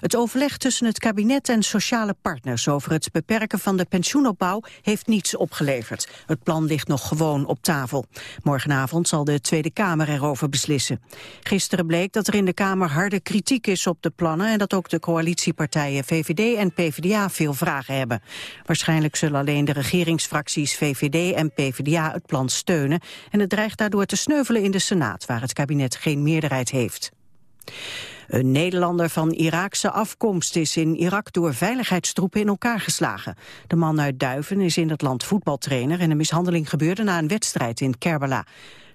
Het overleg tussen het kabinet en sociale partners over het beperken van de pensioenopbouw heeft niets opgeleverd. Het plan ligt nog gewoon op tafel. Morgenavond zal de Tweede Kamer erover beslissen. Gisteren bleek dat er in de Kamer harde kritiek is op de plannen en dat ook de coalitiepartijen VVD en PvdA veel vragen hebben. Waarschijnlijk zullen alleen de regeringsfracties VVD en PvdA het plan steunen en het dreigt daardoor te sneuvelen in de Senaat, waar het kabinet geen meerderheid heeft. Een Nederlander van Iraakse afkomst is in Irak door veiligheidstroepen in elkaar geslagen. De man uit Duiven is in het land voetbaltrainer en een mishandeling gebeurde na een wedstrijd in Kerbala.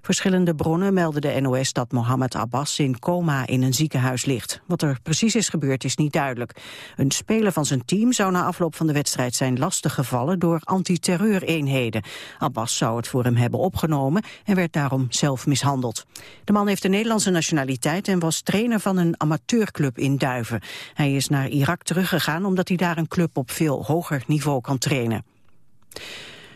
Verschillende bronnen melden de NOS dat Mohammed Abbas in coma in een ziekenhuis ligt. Wat er precies is gebeurd is niet duidelijk. Een speler van zijn team zou na afloop van de wedstrijd zijn lastiggevallen door antiterreureenheden. Abbas zou het voor hem hebben opgenomen en werd daarom zelf mishandeld. De man heeft de Nederlandse nationaliteit en was trainer van een amateurclub in Duiven. Hij is naar Irak teruggegaan omdat hij daar een club op veel hoger niveau kan trainen.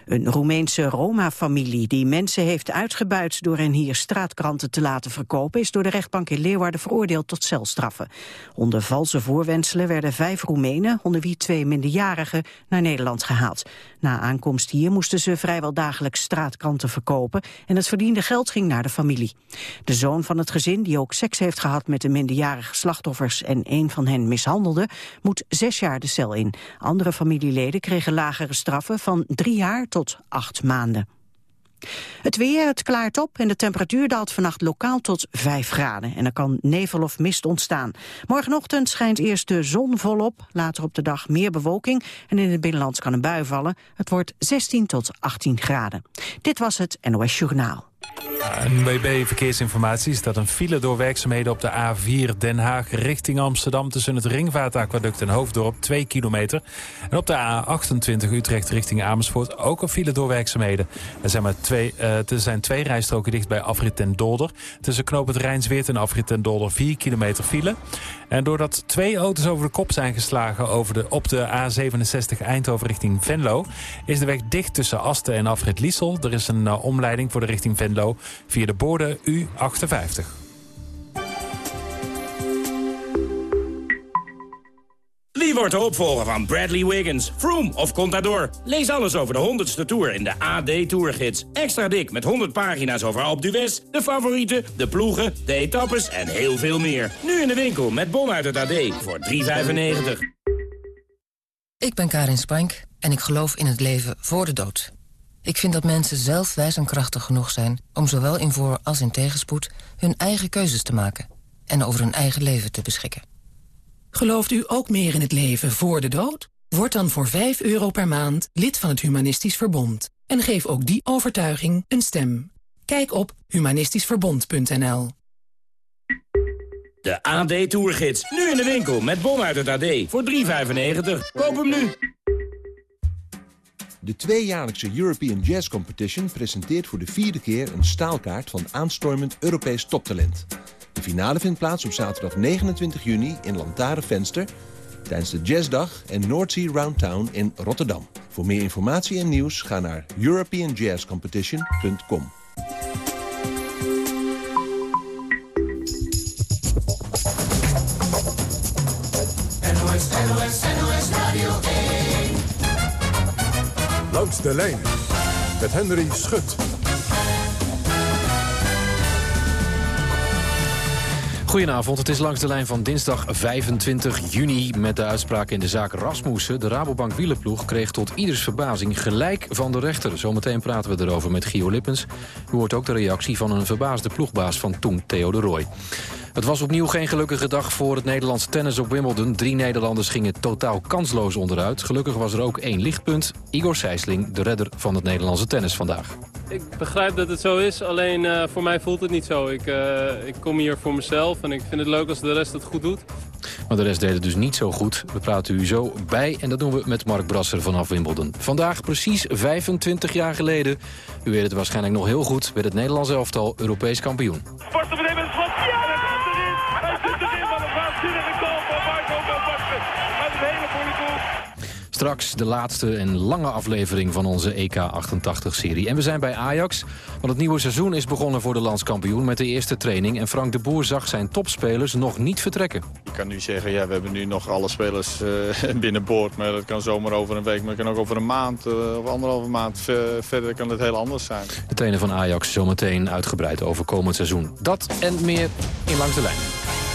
Een Roemeense Roma-familie die mensen heeft uitgebuit door hen hier straatkranten te laten verkopen, is door de rechtbank in Leeuwarden veroordeeld tot celstraffen. Onder valse voorwenselen werden vijf Roemenen, onder wie twee minderjarigen, naar Nederland gehaald. Na aankomst hier moesten ze vrijwel dagelijks straatkranten verkopen en het verdiende geld ging naar de familie. De zoon van het gezin, die ook seks heeft gehad met de minderjarige slachtoffers en een van hen mishandelde, moet zes jaar de cel in. Andere familieleden kregen lagere straffen van drie jaar tot acht maanden. Het weer, het klaart op en de temperatuur daalt vannacht lokaal tot 5 graden. En er kan nevel of mist ontstaan. Morgenochtend schijnt eerst de zon volop, later op de dag meer bewolking... en in het binnenland kan een bui vallen. Het wordt 16 tot 18 graden. Dit was het NOS Journaal. NWB Verkeersinformatie staat een file door werkzaamheden op de A4 Den Haag richting Amsterdam... tussen het Ringvaartaquaduct en Hoofddorp, 2 kilometer. En op de A28 Utrecht richting Amersfoort ook een file door werkzaamheden. Er zijn, maar twee, uh, er zijn twee rijstroken dicht bij Afrit ten Dolder. Tussen knoop het Rijnsweert en Afrit ten Dolder 4 kilometer file. En doordat twee auto's over de kop zijn geslagen over de, op de A67 Eindhoven richting Venlo... is de weg dicht tussen Asten en Afrit Liesel. Er is een uh, omleiding voor de richting Venlo via de borden U58. Wie wordt de opvolger van Bradley Wiggins, Froome of Contador? Lees alles over de 100ste Tour in de AD Tourgids. Extra dik met 100 pagina's over Alpe d'Huez, de favorieten, de ploegen, de etappes en heel veel meer. Nu in de winkel met bon uit het AD voor 3,95. Ik ben Karin Spank en ik geloof in het leven voor de dood. Ik vind dat mensen zelf wijs en krachtig genoeg zijn... om zowel in voor- als in tegenspoed hun eigen keuzes te maken... en over hun eigen leven te beschikken. Gelooft u ook meer in het leven voor de dood? Word dan voor 5 euro per maand lid van het Humanistisch Verbond. En geef ook die overtuiging een stem. Kijk op humanistischverbond.nl De AD Tourgids, nu in de winkel met bon uit het AD voor 3,95. Koop hem nu! De tweejaarlijkse European Jazz Competition presenteert voor de vierde keer een staalkaart van aanstormend Europees toptalent. De finale vindt plaats op zaterdag 29 juni in Venster tijdens de Jazzdag en Noordsea Roundtown in Rotterdam. Voor meer informatie en nieuws ga naar europeanjazzcompetition.com. NOS, NOS, NOS Radio 1. Langs de lijn met Henry Schut. Goedenavond, het is langs de lijn van dinsdag 25 juni... met de uitspraak in de zaak Rasmussen. De Rabobank wielenploeg kreeg tot ieders verbazing gelijk van de rechter. Zometeen praten we erover met Gio Lippens. U hoort ook de reactie van een verbaasde ploegbaas van toen, Theo de Roy. Het was opnieuw geen gelukkige dag voor het Nederlandse tennis op Wimbledon. Drie Nederlanders gingen totaal kansloos onderuit. Gelukkig was er ook één lichtpunt. Igor Sijsling, de redder van het Nederlandse tennis vandaag. Ik begrijp dat het zo is, alleen uh, voor mij voelt het niet zo. Ik, uh, ik kom hier voor mezelf en ik vind het leuk als de rest het goed doet. Maar de rest deed het dus niet zo goed. We praten u zo bij en dat doen we met Mark Brasser vanaf Wimbledon. Vandaag precies 25 jaar geleden, u weet het waarschijnlijk nog heel goed... werd het Nederlands elftal Europees kampioen. Sport Straks de laatste en lange aflevering van onze EK88-serie. En we zijn bij Ajax, want het nieuwe seizoen is begonnen voor de landskampioen... met de eerste training en Frank de Boer zag zijn topspelers nog niet vertrekken. Je kan nu zeggen, ja, we hebben nu nog alle spelers uh, binnenboord... maar dat kan zomaar over een week, maar dat kan ook over een maand uh, of anderhalve maand. verder kan het heel anders zijn. De trainer van Ajax zometeen uitgebreid over komend seizoen. Dat en meer in Langs de Lijn.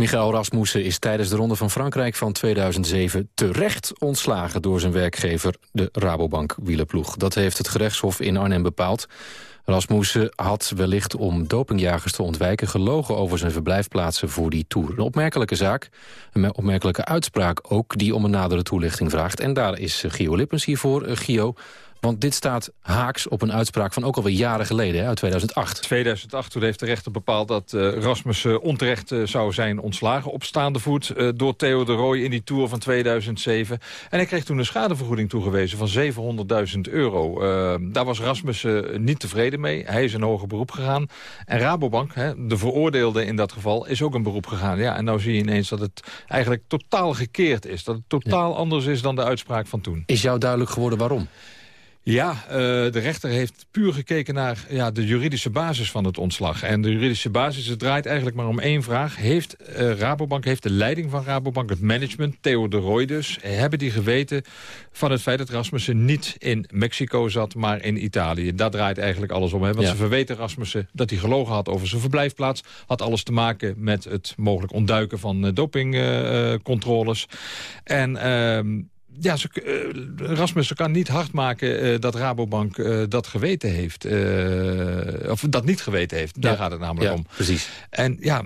Michael Rasmussen is tijdens de Ronde van Frankrijk van 2007 terecht ontslagen door zijn werkgever, de Rabobank wielerploeg. Dat heeft het gerechtshof in Arnhem bepaald. Rasmussen had wellicht om dopingjagers te ontwijken... gelogen over zijn verblijfplaatsen voor die Tour. Een opmerkelijke zaak, een opmerkelijke uitspraak ook... die om een nadere toelichting vraagt. En daar is Gio Lippens hiervoor. Uh, Gio, want dit staat haaks op een uitspraak van ook alweer jaren geleden, uit 2008. 2008, toen heeft de rechter bepaald dat uh, Rasmus uh, onterecht zou zijn ontslagen... op staande voet door Theo de Rooij in die Tour van 2007. En hij kreeg toen een schadevergoeding toegewezen van 700.000 euro. daar was Rasmus niet tevreden mee. Hij is een hoger beroep gegaan. En Rabobank, hè, de veroordeelde in dat geval, is ook een beroep gegaan. Ja, en nou zie je ineens dat het eigenlijk totaal gekeerd is. Dat het totaal anders is dan de uitspraak van toen. Is jou duidelijk geworden waarom? Ja, uh, de rechter heeft puur gekeken naar ja, de juridische basis van het ontslag. En de juridische basis, het draait eigenlijk maar om één vraag. Heeft uh, Rabobank, heeft de leiding van Rabobank, het management, Theo de Roy dus... hebben die geweten van het feit dat Rasmussen niet in Mexico zat, maar in Italië? Daar draait eigenlijk alles om. Hè? Want ja. ze verweten Rasmussen dat hij gelogen had over zijn verblijfplaats. Had alles te maken met het mogelijk ontduiken van uh, dopingcontroles. en... Ja, ze, uh, Rasmussen kan niet hard maken uh, dat Rabobank uh, dat geweten heeft. of dat niet geweten heeft. Daar ja, gaat het namelijk ja, om. Precies. En ja,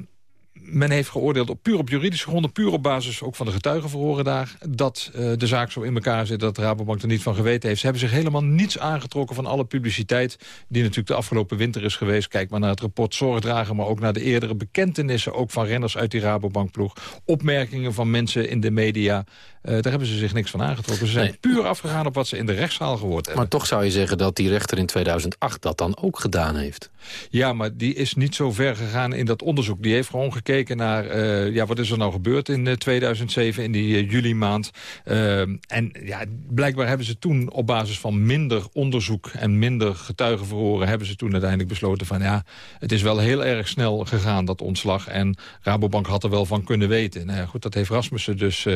men heeft geoordeeld op, puur op juridische gronden... puur op basis ook van de getuigenverhoren daar... dat uh, de zaak zo in elkaar zit dat Rabobank er niet van geweten heeft. Ze hebben zich helemaal niets aangetrokken van alle publiciteit... die natuurlijk de afgelopen winter is geweest. Kijk maar naar het rapport Zorgdragen... maar ook naar de eerdere bekentenissen... ook van renners uit die Rabobankploeg. Opmerkingen van mensen in de media... Uh, daar hebben ze zich niks van aangetrokken. Ze zijn nee. puur afgegaan op wat ze in de rechtszaal gehoord hebben. Maar toch zou je zeggen dat die rechter in 2008 dat dan ook gedaan heeft. Ja, maar die is niet zo ver gegaan in dat onderzoek. Die heeft gewoon gekeken naar, uh, ja, wat is er nou gebeurd in uh, 2007, in die juli maand. en ja, blijkbaar hebben ze toen op basis van minder onderzoek en minder getuigenverhoren... hebben ze toen uiteindelijk besloten van, ja, het is wel heel erg snel gegaan, dat ontslag. En Rabobank had er wel van kunnen weten. Nou ja, goed, dat heeft Rasmussen dus,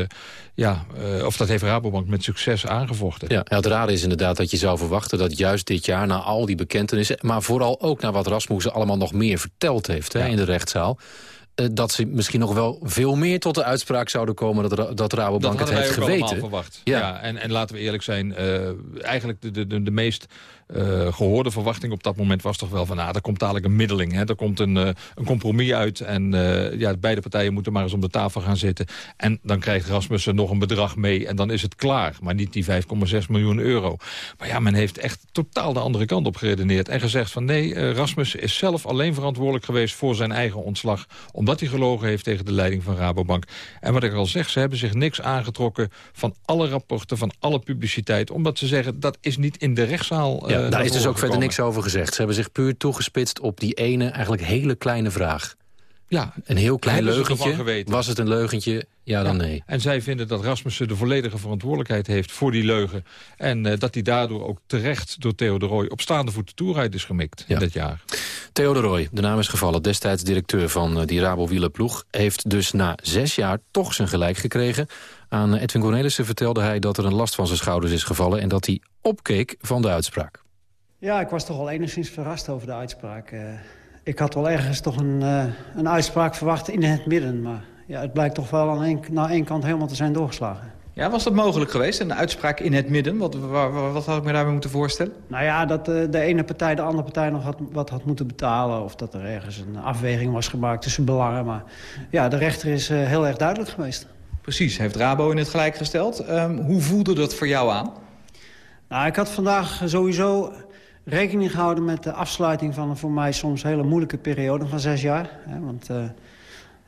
ja, uh, of dat heeft Rabobank met succes aangevochten. Ja, het rare is inderdaad dat je zou verwachten dat juist dit jaar... na al die bekentenissen, maar vooral ook naar wat Rasmussen allemaal nog meer verteld heeft hè, in de rechtszaal dat ze misschien nog wel veel meer tot de uitspraak zouden komen... dat, dat Rabobank dat het heeft geweten. verwacht. Ja. ja. en, en laten we eerlijk zijn, uh, eigenlijk de, de, de meest uh, gehoorde verwachting op dat moment was toch wel van... ah, er komt dadelijk een middeling, hè? er komt een, uh, een compromis uit... en uh, ja, beide partijen moeten maar eens om de tafel gaan zitten. En dan krijgt Rasmussen nog een bedrag mee en dan is het klaar. Maar niet die 5,6 miljoen euro. Maar ja, men heeft echt totaal de andere kant op geredeneerd... en gezegd van nee, Rasmussen is zelf alleen verantwoordelijk geweest... voor zijn eigen ontslag, omdat hij gelogen heeft tegen de leiding van Rabobank. En wat ik al zeg, ze hebben zich niks aangetrokken... van alle rapporten, van alle publiciteit... omdat ze zeggen, dat is niet in de rechtszaal... Ja. Uh, daar is dus ook verder niks over gezegd. Ze hebben zich puur toegespitst op die ene, eigenlijk hele kleine vraag. Ja, een heel klein leugentje. Was het een leugentje? Ja, dan ja. nee. En zij vinden dat Rasmussen de volledige verantwoordelijkheid heeft voor die leugen. En uh, dat hij daardoor ook terecht door Theo de Roy op staande voet de is gemikt ja. in dit jaar. Theo de Roy, de naam is gevallen, destijds directeur van uh, die Rabo wielerploeg... heeft dus na zes jaar toch zijn gelijk gekregen. Aan Edwin Cornelissen vertelde hij dat er een last van zijn schouders is gevallen... en dat hij opkeek van de uitspraak. Ja, ik was toch wel enigszins verrast over de uitspraak. Uh, ik had wel ergens toch een, uh, een uitspraak verwacht in het midden. Maar ja, het blijkt toch wel aan één, naar één kant helemaal te zijn doorgeslagen. Ja, was dat mogelijk geweest, een uitspraak in het midden? Wat, wat, wat had ik me daarbij moeten voorstellen? Nou ja, dat uh, de ene partij de andere partij nog had, wat had moeten betalen... of dat er ergens een afweging was gemaakt tussen belangen. Maar ja, de rechter is heel erg duidelijk geweest. Precies, heeft Rabo in het gelijk gesteld. Um, hoe voelde dat voor jou aan? Nou, ik had vandaag sowieso rekening gehouden met de afsluiting van een voor mij soms hele moeilijke periode van zes jaar. Hè, want uh,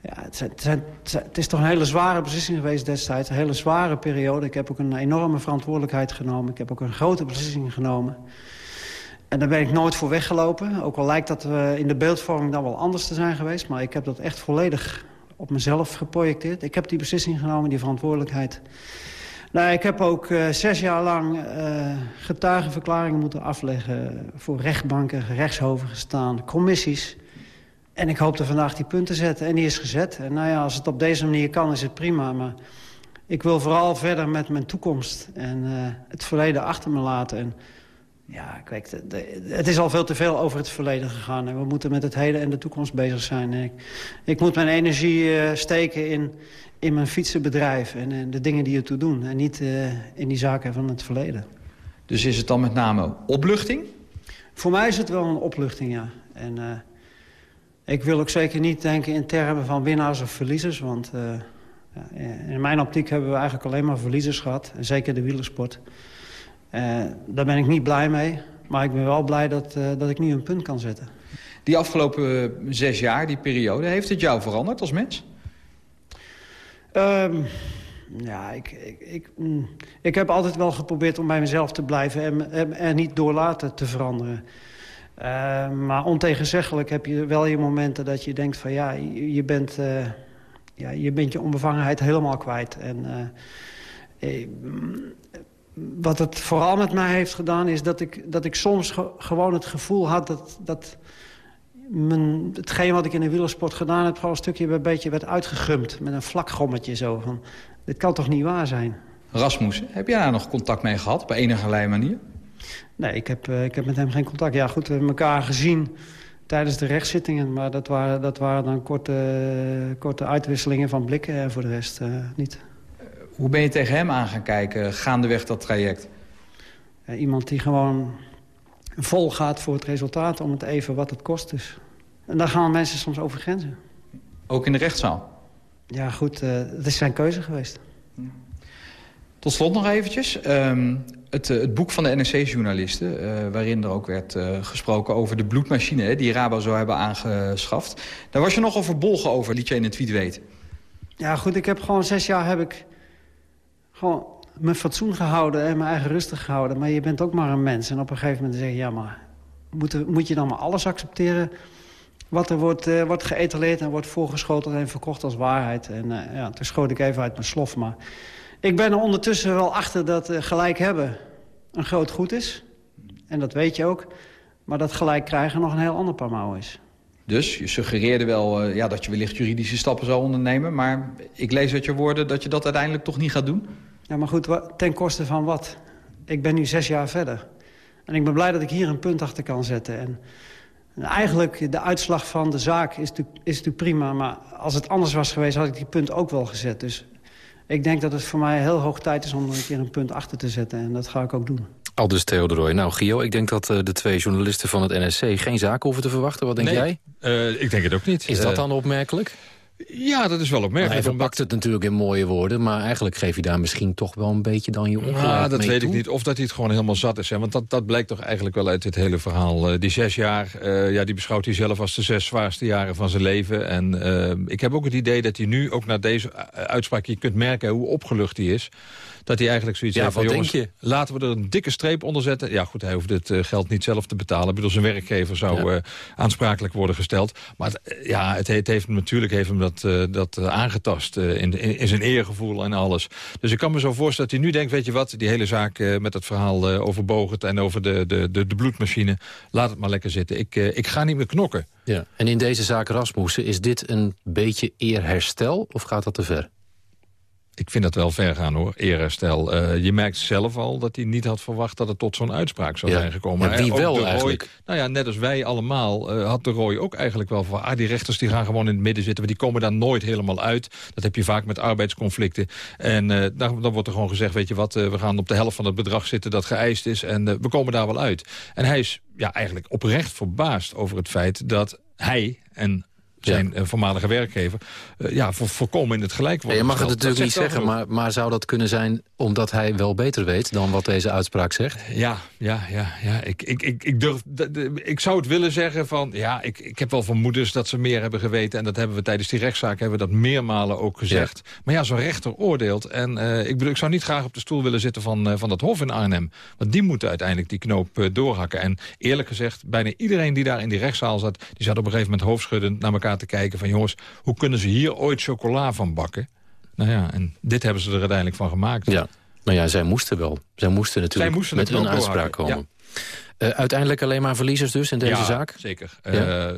ja, het, het, zijn, het, is toch een hele zware beslissing geweest destijds. Een hele zware periode. Ik heb ook een enorme verantwoordelijkheid genomen. Ik heb ook een grote beslissing genomen. En daar ben ik nooit voor weggelopen. Ook al lijkt dat we in de beeldvorming dan wel anders te zijn geweest. Maar ik heb dat echt volledig op mezelf geprojecteerd. Ik heb die beslissing genomen, die verantwoordelijkheid. Nou, ik heb ook uh, zes jaar lang uh, getuigenverklaringen moeten afleggen... voor rechtbanken, rechtshoven gestaan, commissies. En ik hoopte vandaag die punten zetten. En die is gezet. En nou ja, als het op deze manier kan, is het prima. Maar ik wil vooral verder met mijn toekomst en uh, het verleden achter me laten. En ja, kijk, het is al veel te veel over het verleden gegaan. En we moeten met het heden en de toekomst bezig zijn. Ik, moet mijn energie steken in, in mijn fietsenbedrijf en, en, de dingen die ertoe doen. En niet uh, in die zaken van het verleden. Dus is het dan met name opluchting? Voor mij is het wel een opluchting, ja. En uh, ik wil ook zeker niet denken in termen van winnaars of verliezers. Want ja, in mijn optiek hebben we eigenlijk alleen maar verliezers gehad. En zeker de wielersport. Uh, daar ben ik niet blij mee. Maar ik ben wel blij dat, dat ik nu een punt kan zetten. Die afgelopen zes jaar, die periode, heeft het jou veranderd als mens? Um, ja, ik, ik, ik, mm, ik, heb altijd wel geprobeerd om bij mezelf te blijven... en, en, en niet door laten te veranderen. Uh, maar ontegenzeggelijk heb je wel je momenten dat je denkt van... ja, je, bent, ja, je bent je onbevangenheid helemaal kwijt. En wat het vooral met mij heeft gedaan... is dat ik, dat ik soms ge gewoon het gevoel had dat... dat mijn, hetgeen wat ik in de wielersport gedaan heb... gewoon een stukje bij een beetje werd uitgegumd. Met een vlak gommetje zo. Van, dit kan toch niet waar zijn? Rasmus, heb jij daar nog contact mee gehad? Op enige manier? Nee, ik heb, uh, ik heb met hem geen contact. Ja, goed, we hebben elkaar gezien tijdens de rechtszittingen. Maar dat waren, dat waren dan korte, korte uitwisselingen van blikken. En voor de rest uh, niet. Hoe ben je tegen hem aan gaan kijken, gaandeweg dat traject? Ja, iemand die gewoon vol gaat voor het resultaat... om het even wat het kost dus. En daar gaan mensen soms over grenzen. Ook in de rechtszaal? Ja, goed, uh, het is zijn keuze geweest. Tot slot nog eventjes. Um, het, het, boek van de NRC-journalisten... Uh, waarin er ook werd uh, gesproken over de bloedmachine... Hè, die Rabo zou hebben aangeschaft. Daar was je nogal verbolgen over, liet je in het tweet weten. Ja, goed, ik heb gewoon zes jaar heb ik gewoon mijn fatsoen gehouden en mijn eigen rustig gehouden. Maar je bent ook maar een mens. En op een gegeven moment zeg je, ja, maar moet, moet je dan maar alles accepteren... wat er wordt, uh, wordt geëtaleerd en wordt voorgeschoteld en verkocht als waarheid. En uh, ja, toen schoot ik even uit mijn slof. Maar ik ben er ondertussen wel achter dat uh, gelijk hebben een groot goed is. En dat weet je ook. Maar dat gelijk krijgen nog een heel ander paar is. Dus je suggereerde wel ja, dat je wellicht juridische stappen zou ondernemen. Maar ik lees uit je woorden dat je dat uiteindelijk toch niet gaat doen? Ja, maar goed, ten koste van wat? Ik ben nu zes jaar verder. En ik ben blij dat ik hier een punt achter kan zetten. En, en eigenlijk, de uitslag van de zaak is natuurlijk, is natuurlijk prima. Maar als het anders was geweest, had ik die punt ook wel gezet. Dus ik denk dat het voor mij heel hoog tijd is om er een keer een punt achter te zetten. En dat ga ik ook doen. Aldus Theodoroy. Nou, Gio, ik denk dat uh, de twee journalisten van het NSC geen zaken hoeven te verwachten. Wat denk nee, jij? Uh, ik denk het ook niet. Is dat dan opmerkelijk? Ja, dat is wel opmerkelijk. Hij verpakt het natuurlijk in mooie woorden... maar eigenlijk geef je daar misschien toch wel een beetje dan je ongelijk Ja, dat mee weet toe. ik niet. Of dat hij het gewoon helemaal zat is. Hè? Want dat, dat blijkt toch eigenlijk wel uit dit hele verhaal. Uh, die zes jaar, uh, ja, die beschouwt hij zelf als de zes zwaarste jaren van zijn leven. En uh, ik heb ook het idee dat hij nu, ook na deze uitspraak... je kunt merken hoe opgelucht hij is dat hij eigenlijk zoiets ja, heeft van... jongens, denk je? laten we er een dikke streep onder zetten. Ja goed, hij hoeft het uh, geld niet zelf te betalen. Ik bedoel, zijn werkgever zou ja. uh, aansprakelijk worden gesteld. Maar het, ja, het, het heeft, natuurlijk heeft hem dat, dat aangetast in, in, in, zijn eergevoel en alles. Dus ik kan me zo voorstellen dat hij nu denkt... weet je wat, die hele zaak met het verhaal over Bogert... en over de, de, de, de bloedmachine, laat het maar lekker zitten. Ik, ik ga niet meer knokken. Ja. En in deze zaak Rasmussen, is dit een beetje eerherstel of gaat dat te ver? Ik vind dat wel ver gaan hoor, eerherstel. Uh, je merkt zelf al dat hij niet had verwacht dat het tot zo'n uitspraak zou ja. zijn gekomen. Ja, wie wel Roy, eigenlijk? Nou ja, net als wij allemaal uh, had de Roy ook eigenlijk wel van... ah, die rechters die gaan gewoon in het midden zitten... maar die komen daar nooit helemaal uit. Dat heb je vaak met arbeidsconflicten. En uh, dan, dan wordt er gewoon gezegd, weet je wat... we gaan op de helft van het bedrag zitten dat geëist is... en we komen daar wel uit. En hij is ja, eigenlijk oprecht verbaasd over het feit dat hij... en zijn ja. voormalige werkgever, uh, ja, voor, voorkomen in het gelijk worden ja, Je mag gesteld. het natuurlijk niet zeggen, maar, maar zou dat kunnen zijn... omdat hij wel beter weet dan wat deze uitspraak zegt? Ja, ja, ja. ja. Ik, ik, ik, ik, durf, ik zou het willen zeggen van... ja, ik, ik heb wel vermoedens dat ze meer hebben geweten... en dat hebben we tijdens die rechtszaak hebben we dat meermalen ook gezegd. Ja. Maar ja, zo'n rechter oordeelt. En uh, ik, bedoel, ik zou niet graag op de stoel willen zitten van, uh, van dat hof in Arnhem. Want die moeten uiteindelijk die knoop doorhakken. En eerlijk gezegd, bijna iedereen die daar in die rechtszaal zat... die zat op een gegeven moment hoofdschuddend naar elkaar elkaar te kijken van... jongens, hoe kunnen ze hier ooit chocola van bakken? Nou ja, en dit hebben ze er uiteindelijk van gemaakt. Ja, maar ja, zij moesten wel. Zij moesten natuurlijk moesten met een uitspraak komen. Uh, uiteindelijk alleen maar verliezers dus in deze ja, zaak? zeker. Ja. Ja.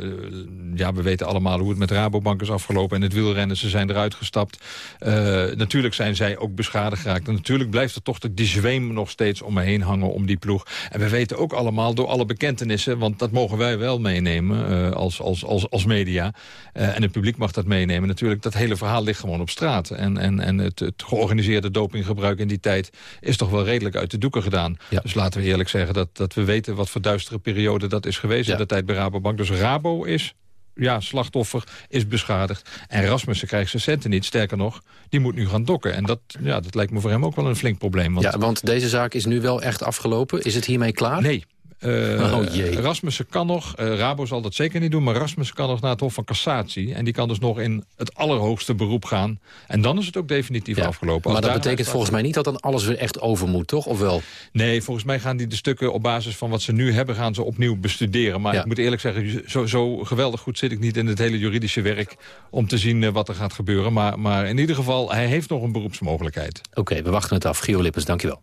ja, we weten allemaal hoe het met Rabobank is afgelopen... en het wielrennen, ze zijn eruit gestapt. Uh, natuurlijk zijn zij ook beschadigd geraakt. En natuurlijk blijft er toch die zweem nog steeds om me heen hangen om die ploeg. En we weten ook allemaal door alle bekentenissen... want dat mogen wij wel meenemen uh, als, als, als, als media... en het publiek mag dat meenemen. Natuurlijk, dat hele verhaal ligt gewoon op straat. En, en, en het, het georganiseerde dopinggebruik in die tijd... is toch wel redelijk uit de doeken gedaan. Ja. Dus laten we eerlijk zeggen dat, dat we weten wat voor duistere periode dat is geweest Ja. in de tijd bij Rabobank. Dus Rabo is ja, slachtoffer, is beschadigd. En Rasmussen krijgt zijn centen niet. Sterker nog, die moet nu gaan dokken. En dat, ja, dat lijkt me voor hem ook wel een flink probleem. Want Ja, want deze zaak is nu wel echt afgelopen. Is het hiermee klaar? Nee. Uh, Oh, jee. Rasmussen kan nog, uh, Rabo zal dat zeker niet doen... maar Rasmussen kan nog naar het Hof van Cassatie. En die kan dus nog in het allerhoogste beroep gaan. En dan is het ook definitief Ja. afgelopen. Als Maar dat betekent volgens mij niet dat dan alles weer echt over moet, toch? Of wel? Nee, volgens mij gaan die de stukken op basis van wat ze nu hebben... gaan ze opnieuw bestuderen. Maar Ja. ik moet eerlijk zeggen, zo, zo geweldig goed zit ik niet in het hele juridische werk... om te zien eh, wat er gaat gebeuren. Maar, maar in ieder geval, hij heeft nog een beroepsmogelijkheid. Oké, we wachten het af. Gio Lippens, dankjewel.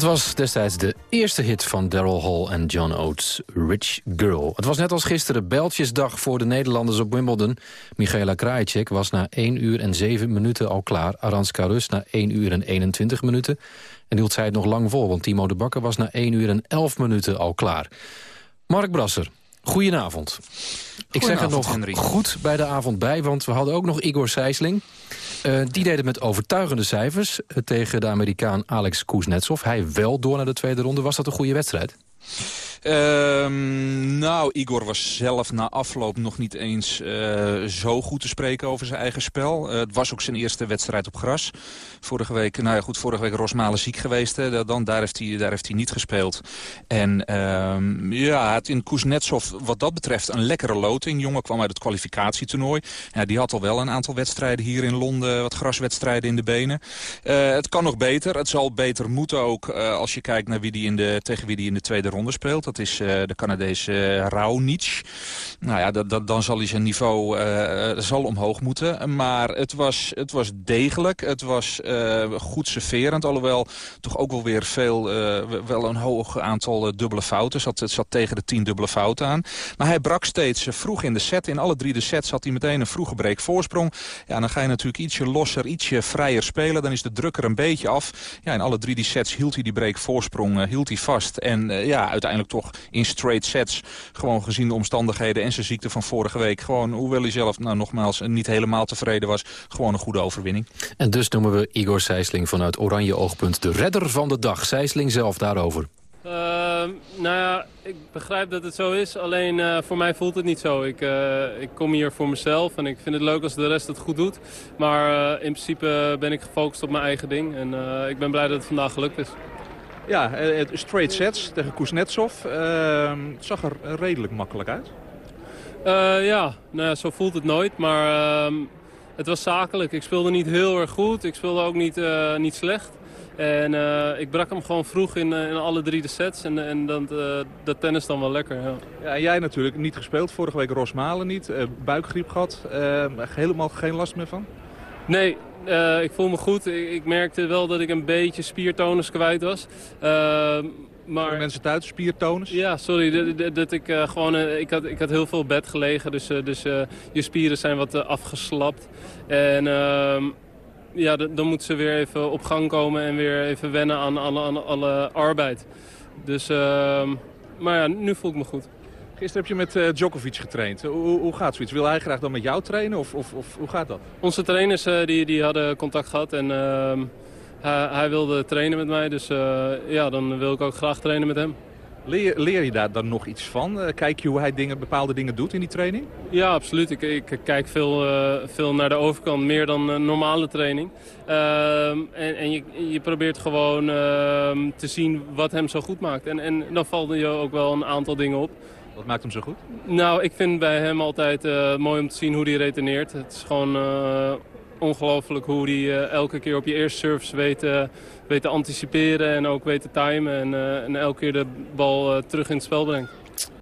Het was destijds de eerste hit van Daryl Hall en John Oates, Rich Girl. Het was net als gisteren Bijltjesdag voor de Nederlanders op Wimbledon. Michaela Krajicek was na 1 uur en 7 minuten al klaar. Aranska Rus na 1 uur en 21 minuten. En hield zij het nog lang vol, want Timo de Bakker was na 1 uur en 11 minuten al klaar. Mark Brasser, goedenavond. Ik zeg het Goedenavond, nog Henry. goed bij de avond bij, want we hadden ook nog Igor Sijsling. Eh, die deed het met overtuigende cijfers eh, tegen de Amerikaan Alex Kuznetsov. Hij wel door naar de tweede ronde. Was dat een goede wedstrijd? Ehm, nou, Igor was zelf na afloop nog niet eens eh, zo goed te spreken over zijn eigen spel. Eh, het was ook zijn eerste wedstrijd op gras. Vorige week, nou ja goed, vorige week Rosmalen ziek geweest. Hè, dan, daar, heeft hij, daar heeft hij niet gespeeld. En ehm, ja, had in Kuznetsov wat dat betreft een lekkere loting. Jongen kwam uit het kwalificatietoernooi. Ja, die had al wel een aantal wedstrijden hier in Londen, wat graswedstrijden in de benen. Eh, het kan nog beter. Het zal beter moeten ook als je kijkt naar wie die in de, tegen wie die in de tweede ronde speelt. Dat is uh, de Canadese Raonic. Nou ja, dat, dan zal hij zijn niveau uh, zal omhoog moeten. Maar het was, het was degelijk. Het was goed serverend. Alhoewel toch ook wel weer veel, wel een hoog aantal dubbele fouten. Zat, het zat tegen de tien dubbele fouten aan. Maar hij brak steeds vroeg in de set. In alle drie de sets had hij meteen een vroege break voorsprong. Ja, dan ga je natuurlijk ietsje losser, ietsje vrijer spelen. Dan is de druk er een beetje af. Ja, in alle drie die sets hield hij die break voorsprong hield hij vast. En ja, uiteindelijk toch in straight sets. Gewoon gezien de omstandigheden en zijn ziekte van vorige week. Gewoon, hoewel hij zelf nou, nogmaals niet helemaal tevreden was. Gewoon een goede overwinning. En dus noemen we Igor Sijsling vanuit Oranje Oogpunt de redder van de dag. Sijsling zelf daarover. Uh, nou ja, ik begrijp dat het zo is. Alleen uh, voor mij voelt het niet zo. Ik, uh, ik kom hier voor mezelf en ik vind het leuk als de rest het goed doet. Maar in principe ben ik gefocust op mijn eigen ding. En ik ben blij dat het vandaag gelukt is. Ja, straight sets tegen Kuznetsov. Ehm, het zag er redelijk makkelijk uit. Uh, ja, nou ja, zo voelt het nooit. Maar uh, het was zakelijk. Ik speelde niet heel erg goed. Ik speelde ook niet, uh, niet slecht. En uh, ik brak hem gewoon vroeg in, in alle drie de sets. En, en dat, dat tennis dan wel lekker. Ja. ja. en jij natuurlijk niet gespeeld. Vorige week Rosmalen niet. buikgriep gehad. Ehm, helemaal geen last meer van? Nee, uh, ik voel me goed. Ik, ik, merkte wel dat ik een beetje spiertonus kwijt was. Uh, maar... mensen thuis, spiertonus? Ja, sorry. Dat, dat ik uh, gewoon... ik, had, ik had heel veel bed gelegen, dus, dus je spieren zijn wat afgeslapt. En ehm, ja, dan moeten ze weer even op gang komen en weer even wennen aan, aan, aan alle arbeid. Dus, ehm, maar ja, nu voel ik me goed. Gisteren heb je met uh, Djokovic getraind. Hoe, hoe gaat zoiets? Wil hij graag dan met jou trainen of, of, of hoe gaat dat? Onze trainers uh, die, die hadden contact gehad en uh, hij, hij, wilde trainen met mij. Dus eh, ja, dan wil ik ook graag trainen met hem. Leer, leer je daar dan nog iets van? Kijk je hoe hij dingen, bepaalde dingen doet in die training? Ja, absoluut. Ik, ik kijk veel, veel naar de overkant, meer dan normale training. Ehm, en, en je, je probeert gewoon ehm, te zien wat hem zo goed maakt. En, en dan vallen je ook wel een aantal dingen op. Wat maakt hem zo goed? Nou, ik vind bij hem altijd uh, mooi om te zien hoe hij reteneert. Het is gewoon uh, ongelooflijk hoe hij uh, elke keer op je eerste service weet, weet te anticiperen en ook weet te timen. En, en elke keer de bal terug in het spel brengt.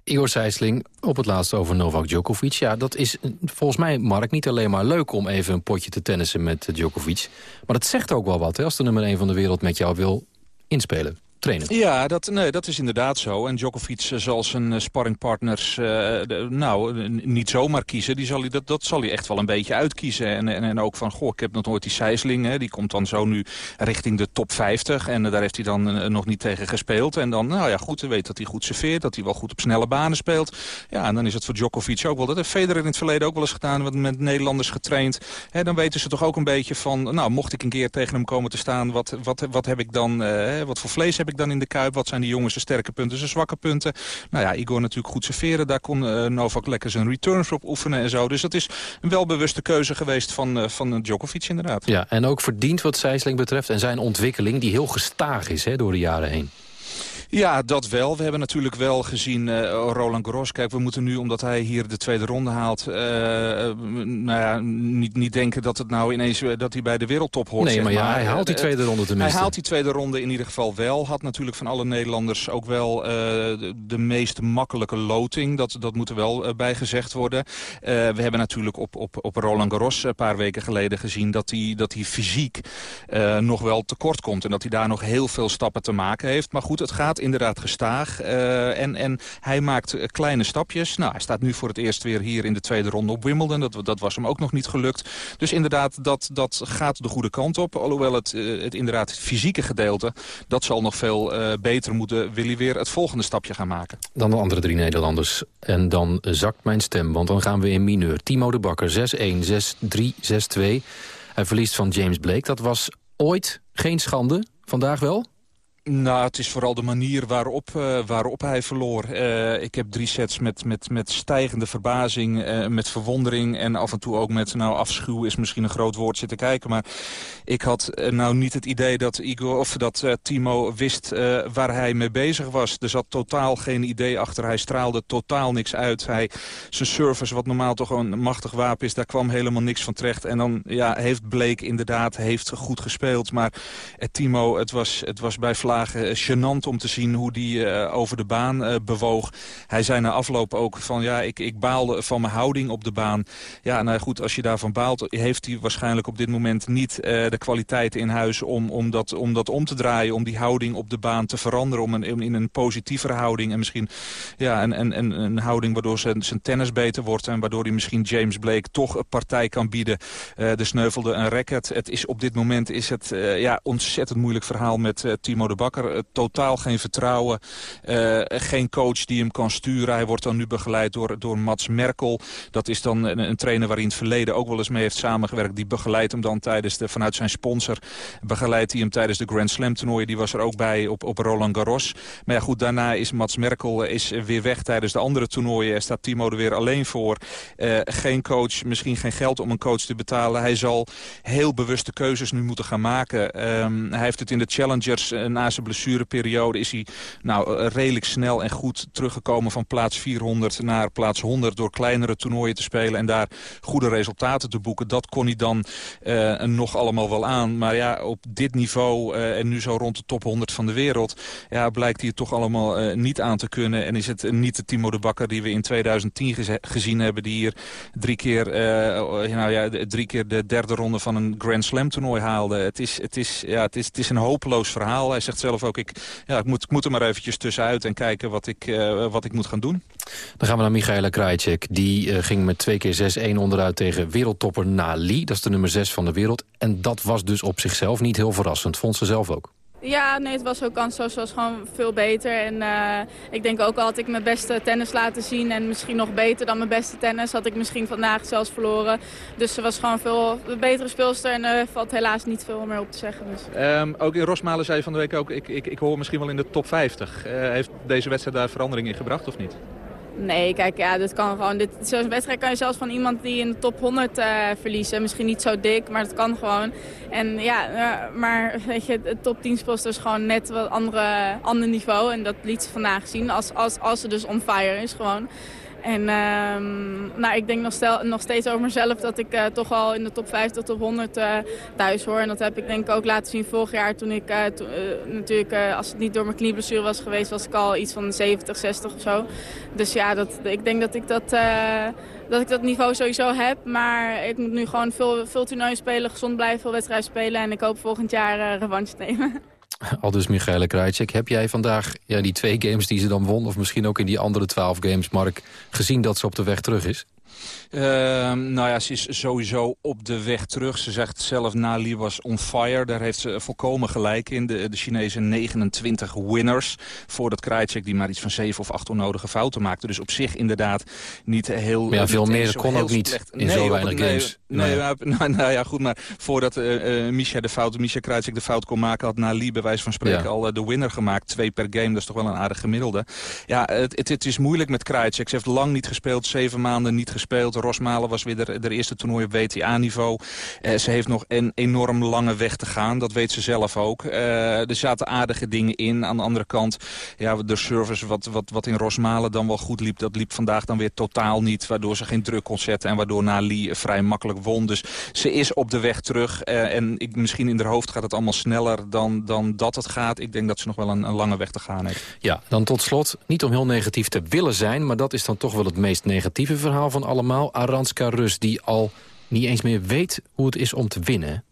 Igor Sijsling, op het laatste over Novak Djokovic. Ja, dat is volgens mij, Mark, niet alleen maar leuk om even een potje te tennissen met Djokovic. Maar dat zegt ook wel wat, hè, als de nummer 1 van de wereld met jou wil inspelen trainen. Ja, dat, nee, dat is inderdaad zo. En Djokovic eh, zal zijn uh, sparringpartners uh, nou, niet zomaar kiezen. Die zal hij, dat, dat zal hij echt wel een beetje uitkiezen. En, en, en ook van, goh, ik heb nog nooit die Sijsling. Hè, die komt dan zo nu richting de top 50. En daar heeft hij dan nog niet tegen gespeeld. En dan, nou ja, goed, weet dat hij goed serveert. Dat hij wel goed op snelle banen speelt. Ja, en dan is het voor Djokovic ook wel. Dat heeft Federer in het verleden ook wel eens gedaan. Met, met Nederlanders getraind. Hè, dan weten ze toch ook een beetje van, nou, mocht ik een keer tegen hem komen te staan. Wat, wat, wat heb ik dan, wat voor vlees heb dan in de Kuip? Wat zijn die jongens zijn sterke punten, zijn zwakke punten? Nou ja, Igor natuurlijk goed serveren. Daar kon uh, Novak lekker zijn returns op oefenen en zo. Dus dat is een welbewuste keuze geweest van, uh, van Djokovic inderdaad. Ja, en ook verdiend wat Sijsling betreft. En zijn ontwikkeling die heel gestaag is hè, door de jaren heen. Ja, dat wel. We hebben natuurlijk wel gezien uh, Roland Garros. Kijk, we moeten nu, omdat hij hier de tweede ronde haalt... Uh, nou ja, niet, niet denken dat het nou ineens dat hij bij de wereldtop hoort. Nee, maar, ja, hij haalt die tweede ronde tenminste. Hij haalt die tweede ronde in ieder geval wel. Had natuurlijk van alle Nederlanders ook wel de, de, meest makkelijke loting. Dat, dat moet er wel bij gezegd worden. we hebben natuurlijk op, op, op Roland Garros een paar weken geleden gezien... dat hij, dat hij fysiek nog wel tekort komt. En dat hij daar nog heel veel stappen te maken heeft. Maar goed, het gaat inderdaad gestaag. Uh, en, en hij maakt eh, kleine stapjes. Nou, hij staat nu voor het eerst weer hier in de tweede ronde op Wimbledon. Dat, dat was hem ook nog niet gelukt. Dus inderdaad, dat, dat gaat de goede kant op. Alhoewel het, uh, het inderdaad het fysieke gedeelte... dat zal nog veel beter moeten... wil hij weer het volgende stapje gaan maken. Dan de andere drie Nederlanders. En dan zakt mijn stem, want dan gaan we in mineur. Timo de Bakker, 6-1, 6-3, 6-2. Hij verliest van James Blake. Dat was ooit geen schande. Vandaag wel? Nou, het is vooral de manier waarop, uh, waarop hij verloor. Uh, ik heb drie sets met, met, met stijgende verbazing, uh, met verwondering... en af en toe ook met, nou, afschuw is misschien een groot woord zitten kijken... maar ik had nou niet het idee dat, Igor, of dat Timo wist waar hij mee bezig was. Er zat totaal geen idee achter. Hij straalde totaal niks uit. Hij, zijn service, wat normaal toch een machtig wapen is... daar kwam helemaal niks van terecht. En dan ja, heeft Blake inderdaad heeft goed gespeeld. Maar Timo, het was, het was bij Vlaag dagen gênant om te zien hoe die over de baan bewoog. Hij zei na afloop ook van ja, ik, ik baalde van mijn houding op de baan. Ja, nou goed, als je daarvan baalt, heeft hij waarschijnlijk op dit moment niet de kwaliteiten in huis om, om, dat, om dat om te draaien. Om die houding op de baan te veranderen. Om een, in een positievere houding en misschien ja, een, een, een, een houding waardoor zijn, zijn tennis beter wordt. En waardoor hij misschien James Blake toch een partij kan bieden. Uh, de sneuvelde een racket. Het is, op dit moment is het uh, ja, ontzettend moeilijk verhaal met Timo de Bakker. totaal geen vertrouwen. geen coach die hem kan sturen. Hij wordt dan nu begeleid door, door Mats Merkel. Dat is dan een, trainer waar hij in het verleden ook wel eens mee heeft samengewerkt. Die begeleidt hem dan tijdens de, vanuit zijn sponsor. Begeleidt hij hem tijdens de Grand Slam toernooien. Die was er ook bij op, op Roland Garros. Maar ja goed, daarna is Mats Merkel is weer weg tijdens de andere toernooien. Er staat Timo er weer alleen voor. Geen coach, misschien geen geld om een coach te betalen. Hij zal heel bewuste keuzes nu moeten gaan maken. Um, hij heeft het in de Challengers, uh, zijn blessureperiode... is hij nou, uh, redelijk snel en goed teruggekomen van plaats 400 naar plaats 100... door kleinere toernooien te spelen en daar goede resultaten te boeken. Dat kon hij dan nog allemaal wel aan. Maar ja, op dit niveau en nu zo rond de top 100 van de wereld... Ja, blijkt hij het toch allemaal niet aan te kunnen. En is het niet de Timo de Bakker die we in 2010 gezien hebben... die hier drie keer, nou ja, drie keer de derde ronde van een Grand Slam toernooi haalde. Het is, het is, ja, het is, het is een hopeloos verhaal. Hij zegt zelf ook, ik, ja, ik, moet, ik moet er maar eventjes tussenuit... en kijken wat ik, uh, wat ik moet gaan doen. Dan gaan we naar Michaela Krajicek. Die uh, ging met twee keer 6-1 onderuit tegen wereldtopper Nali. Dat is de nummer 6 van de wereld. En dat was dus op zichzelf niet heel verrassend. Vond ze zelf ook. Ja, nee, het was ook kansloos. Was gewoon veel beter. En uh, ik denk ook al had ik mijn beste tennis laten zien. En misschien nog beter dan mijn beste tennis. Had ik misschien vandaag zelfs verloren. Dus ze was gewoon veel betere speelster. En er valt helaas niet veel meer op te zeggen. Dus. Um, ook in Rosmalen zei je van de week ook... Ik, ik, ik hoor misschien wel in de top 50. Uh, heeft deze wedstrijd daar verandering in gebracht of niet? Nee, kijk, ja, dit kan gewoon. Dit, Zo'n wedstrijd kan je zelfs van iemand die in de top 100 uh, verliezen. Misschien niet zo dik, maar dat kan gewoon. En ja, uh, maar weet je, de top 10 speelster is gewoon net wat andere, ander niveau. En dat liet ze vandaag zien, als, als, als ze dus on fire is gewoon. En um, nou, ik denk nog, stel, nog, steeds over mezelf dat ik uh, toch wel in de top 50 tot 100 uh, thuis hoor. En dat heb ik denk ik ook laten zien vorig jaar toen ik to, natuurlijk, als het niet door mijn knieblessure was geweest, was ik al iets van 70, 60 of zo. Dus ja, dat, ik denk dat ik dat, dat ik dat niveau sowieso heb. Maar ik moet nu gewoon veel, veel toernooien spelen, gezond blijven, veel wedstrijden spelen. En ik hoop volgend jaar revanche te nemen. Al dus Michaela. Heb jij vandaag ja, die twee games die ze dan won... of misschien ook in die andere twaalf games, Mark... gezien dat ze op de weg terug is? Uh, nou ja, ze is sowieso op de weg terug. Ze zegt zelf, Nali was on fire. Daar heeft ze volkomen gelijk in. De, de Chinese 29 winners. Voordat Krajcek die maar iets van 7 of 8 onnodige fouten maakte. Dus op zich inderdaad niet heel... Maar ja, veel meer kon ook niet slecht. in nee, zo weinig nee, games. Nee, nee. Nou, nou, ja, goed. Maar voordat uh, Misha de fout, Misha Krajcek de fout kon maken... had Nali bij wijze van spreken ja. al uh, de winner gemaakt. Twee per game, dat is toch wel een aardig gemiddelde. Ja, het, het, het is moeilijk met Krajcek. Ze heeft lang niet gespeeld, zeven maanden niet gespeeld. Rosmalen was weer de, de eerste toernooi op WTA-niveau. Uh, ze heeft nog een enorm lange weg te gaan. Dat weet ze zelf ook. Uh, er zaten aardige dingen in. Aan de andere kant, ja, de service wat, wat, wat in Rosmalen dan wel goed liep... dat liep vandaag dan weer totaal niet. Waardoor ze geen druk kon zetten en waardoor Nali vrij makkelijk won. Dus ze is op de weg terug. Uh, en ik, misschien in haar hoofd gaat het allemaal sneller dan, dan dat het gaat. Ik denk dat ze nog wel een lange weg te gaan heeft. Ja, dan tot slot, niet om heel negatief te willen zijn... maar dat is dan toch wel het meest negatieve verhaal van allemaal. Aranska Rus, die al niet eens meer weet hoe het is om te winnen.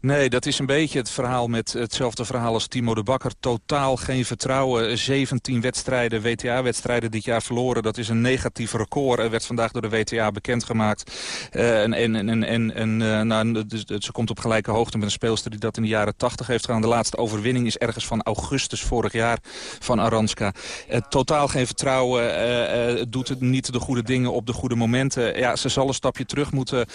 Nee, dat is een beetje het verhaal met hetzelfde verhaal als Timo de Bakker. Totaal geen vertrouwen. 17 wedstrijden, WTA-wedstrijden dit jaar verloren. Dat is een negatief record. Er werd vandaag door de WTA bekendgemaakt. Uh, en en, en, en, uh, nou, ze komt op gelijke hoogte met een speelster die dat in de jaren 80 heeft gedaan. De laatste overwinning is ergens van augustus vorig jaar van Aranska. Uh, totaal geen vertrouwen. doet het niet de goede dingen op de goede momenten. Ja, ze zal een stapje terug moeten.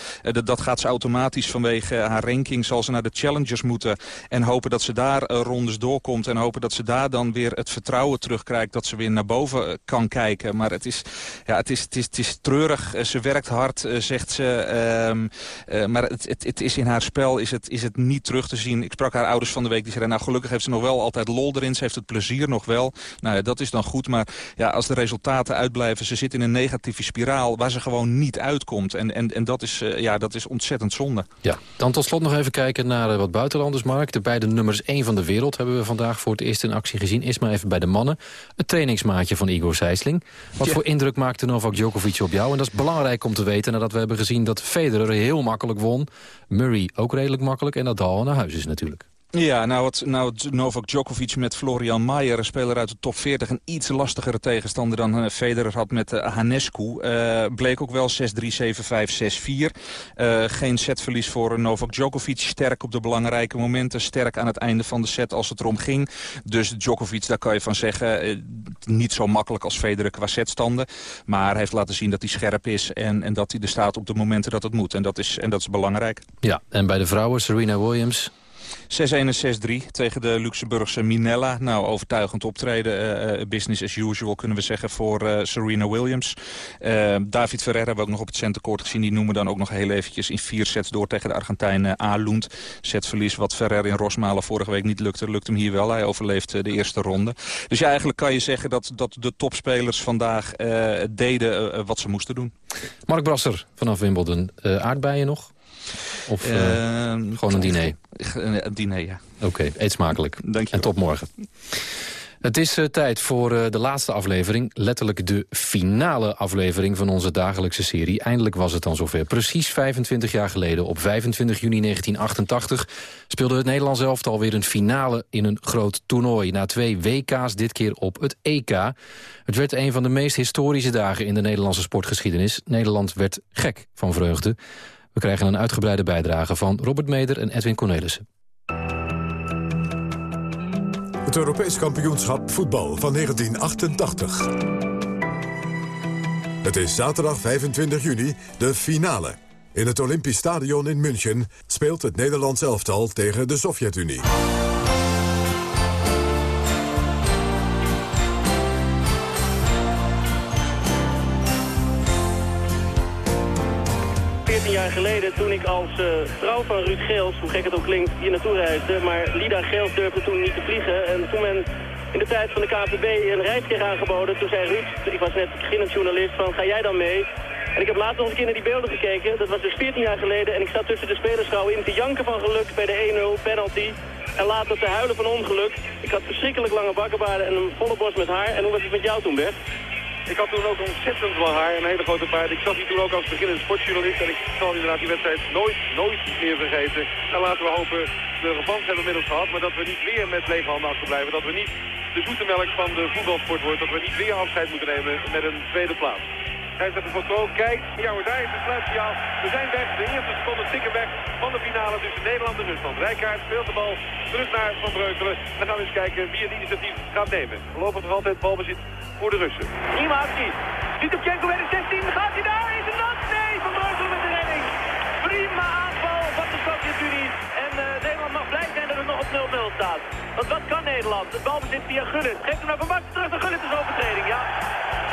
dat gaat ze automatisch vanwege haar ranking zal ze naar de challengers moeten. En hopen dat ze daar uh, rondes doorkomt. En hopen dat ze daar dan weer het vertrouwen terugkrijgt. Dat ze weer naar boven uh, kan kijken. Maar het is, ja, het is, het is, het is treurig. Uh, ze werkt hard, zegt ze. Ehm, maar het, het, het, is in haar spel is het, is het niet terug te zien. Ik sprak haar ouders van de week. Die zeiden, nou gelukkig heeft ze nog wel altijd lol erin. Ze heeft het plezier nog wel. Nou ja, dat is dan goed. Maar ja, als de resultaten uitblijven. Ze zit in een negatieve spiraal waar ze gewoon niet uitkomt. En, en, en dat, is, ja, dat is ontzettend zonde. Ja, dan tot slot nog even kijken naar eh, wat buitenlanders, Mark. De beide nummers 1 van de wereld hebben we vandaag voor het eerst in actie gezien. Eerst maar even bij de mannen. Het trainingsmaatje van Igor Sijsling. Wat Ja. voor indruk maakte Novak Djokovic op jou? En dat is belangrijk om te weten nadat we hebben gezien dat Federer heel makkelijk won. Murray ook redelijk makkelijk en dat Dal naar huis is natuurlijk. Ja, nou nou, Novak Djokovic met Florian Maier, een speler uit de top 40... een iets lastigere tegenstander dan eh, Federer had met uh, Hanescu. eh, bleek ook wel 6-3, 7-5, 6-4. Eh, geen setverlies voor Novak Djokovic. Sterk op de belangrijke momenten. Sterk aan het einde van de set als het erom ging. Dus Djokovic, daar kan je van zeggen... eh, niet zo makkelijk als Federer qua setstanden. Maar heeft laten zien dat hij scherp is... en, en dat hij er staat op de momenten dat het moet. En dat is, en dat is belangrijk. Ja, en bij de vrouwen Serena Williams... 6-1 en 6-3 tegen de Luxemburgse Minella. Nou, overtuigend optreden. eh, business as usual kunnen we zeggen voor eh, Serena Williams. Eh, David Ferrer hebben we ook nog op het centercourt gezien. Die noemen dan ook nog heel eventjes in vier sets door tegen de Argentijn Alund. Setverlies wat Ferrer in Rosmalen vorige week niet lukte. Lukt hem hier wel. Hij overleeft de eerste ronde. Dus ja, eigenlijk kan je zeggen dat, dat de topspelers vandaag deden wat ze moesten doen. Mark Brasser vanaf Wimbledon. Aardbeien nog? Of uh, gewoon een diner? Een diner, ja. Oké, okay, eet smakelijk. Dank je en tot morgen. Het is uh, tijd voor uh, de laatste aflevering. Letterlijk de finale aflevering van onze dagelijkse serie. Eindelijk was het dan zover. Precies 25 jaar geleden, op 25 juni 1988... speelde het Nederlands elftal weer een finale in een groot toernooi. Na twee WK's, dit keer op het EK. Het werd een van de meest historische dagen in de Nederlandse sportgeschiedenis. Nederland werd gek van vreugde. We krijgen een uitgebreide bijdrage van Robert Meder en Edwin Cornelissen. Het Europees kampioenschap voetbal van 1988. Het is zaterdag 25 juni de finale. In het Olympisch Stadion in München speelt het Nederlands elftal tegen de Sovjet-Unie. Geleden toen ik als uh, vrouw van Ruud Geels, hoe gek het ook klinkt, hier naartoe reisde. Maar Lida Geels durfde toen niet te vliegen. En toen men in de tijd van de KNVB een reis aangeboden, toen zei Ruud, ik was net beginnend journalist, van ga jij dan mee? En ik heb laatst nog een keer naar die beelden gekeken. Dat was dus 14 jaar geleden. En ik zat tussen de spelersvrouw in te janken van geluk bij de 1-0 penalty. En later te huilen van ongeluk. Ik had verschrikkelijk lange bakkenbaarden en een volle borst met haar. En hoe was het met jou toen, Bert? Ik had toen ook ontzettend lang haar en een hele grote paard. Ik zag die toen ook als beginnende sportjournalist. En ik zal inderdaad die wedstrijd nooit, nooit meer vergeten. En laten we hopen, de revanche hebben we inmiddels gehad. Maar dat we niet weer met lege handen achterblijven. Dat we niet de zoete melk van de voetbalsport wordt. Dat we niet weer afscheid moeten nemen met een tweede plaats. Hij zet de foto, kijk, ja hoor, daar is het. We zijn weg, de eerste seconde tikken weg van de finale tussen Nederland en Rusland. Rijkaard speelt de bal terug naar Van Breukelen. Dan gaan we eens kijken wie het initiatief gaat nemen. Voorlopig nog altijd balbezit voor de Russen. Prima actie. Vitopchenko bij de 16, gaat hij daar? Is het dat? Nee, Van Breukelen met de redding. Prima aanval van de Sovjet-Unie. En uh, Nederland mag blij zijn dat het nog op 0-0 staat. Want wat kan Nederland? Het balbezit via Gullit. Geeft hem naar Van Basten terug. De Gullit is overtreding, ja.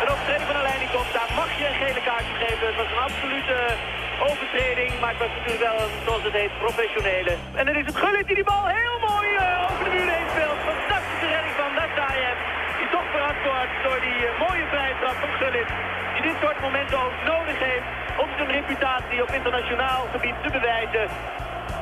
Een overtreding van de leiding komt. Daar mag je een gele kaart geven. Het was een absolute overtreding. Maar het was natuurlijk wel een, zoals het heet, professionele. En dan is het Gullit die die bal heel mooi uh, over de muur heen speelt. Toch verrast wordt door die uh, mooie vrije trap van Gullit. Die dit soort momenten ook nodig heeft om zijn reputatie op internationaal gebied te bewijzen.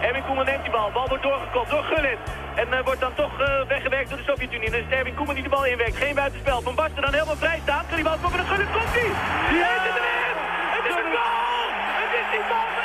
Erwin Koeman neemt die bal. Bal wordt doorgekopt door Gullit. En uh, wordt dan toch uh, weggewerkt door de Sovjet-Unie. Dan is het Erwin Koeman die de bal inwerkt. Geen buitenspel. Van Basten dan helemaal vrij staan. Kan die bal komen? De Gullit komt die. Die ja! het erin. Het is een goal. Het is die bal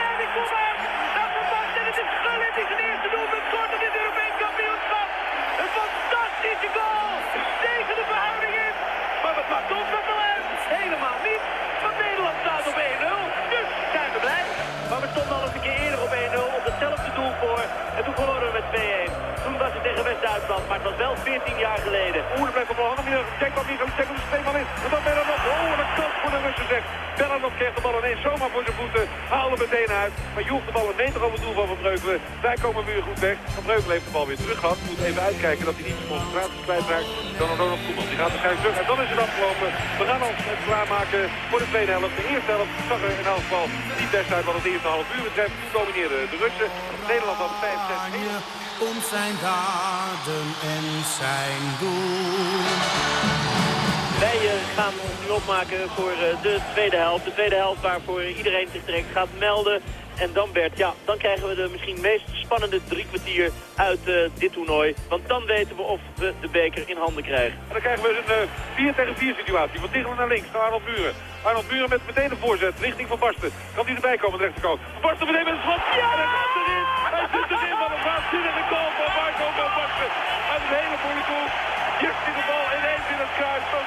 West-Duitsland, maar het was wel 14 jaar geleden. Oeh, er blijft op een andere Denk wat niet, denk wat de twee man is. En dan nog. Oh, wat een kans voor de Russen zegt. Bellanov krijgt de bal ineens zomaar voor zijn voeten. Haalde meteen uit. Maar joeg de bal een meter over het doel van Van Breukelen. Wij komen weer goed weg. Van Breukelen heeft de bal weer terug gehad. Moet even uitkijken dat hij niet zijn concentratie kwijtraakt. Dan Ronald Koeman. Die gaat waarschijnlijk terug. En dan is het afgelopen. We gaan ons klaarmaken voor de tweede helft. De eerste helft zag er in elk geval niet best uit wat het eerste half uur betreft. Toen domineerden de Russen. Nederland had 5-6 om zijn daden en zijn doel. Wij uh, gaan ons nu opmaken voor eh, de tweede helft. De tweede helft waarvoor iedereen zich direct gaat melden. En dan Bert, ja, dan krijgen we de misschien meest spannende drie kwartier uit eh, dit toernooi. Want dan weten we of we de beker in handen krijgen. En dan krijgen we een 4 tegen 4 situatie. Van Tichelen naar links, naar Arnold Buren. Arnold Buren met meteen een voorzet richting Van Basten. Kan hij erbij komen, de rechterkant. Van Basten meteen met een schot. Ja! Hij gaat erin. Hij zit erin van een waanzinnige goal van Marco van Basten. Uit een hele moeilijke hoek. Jicht hij de bal ineens in het kruis. Van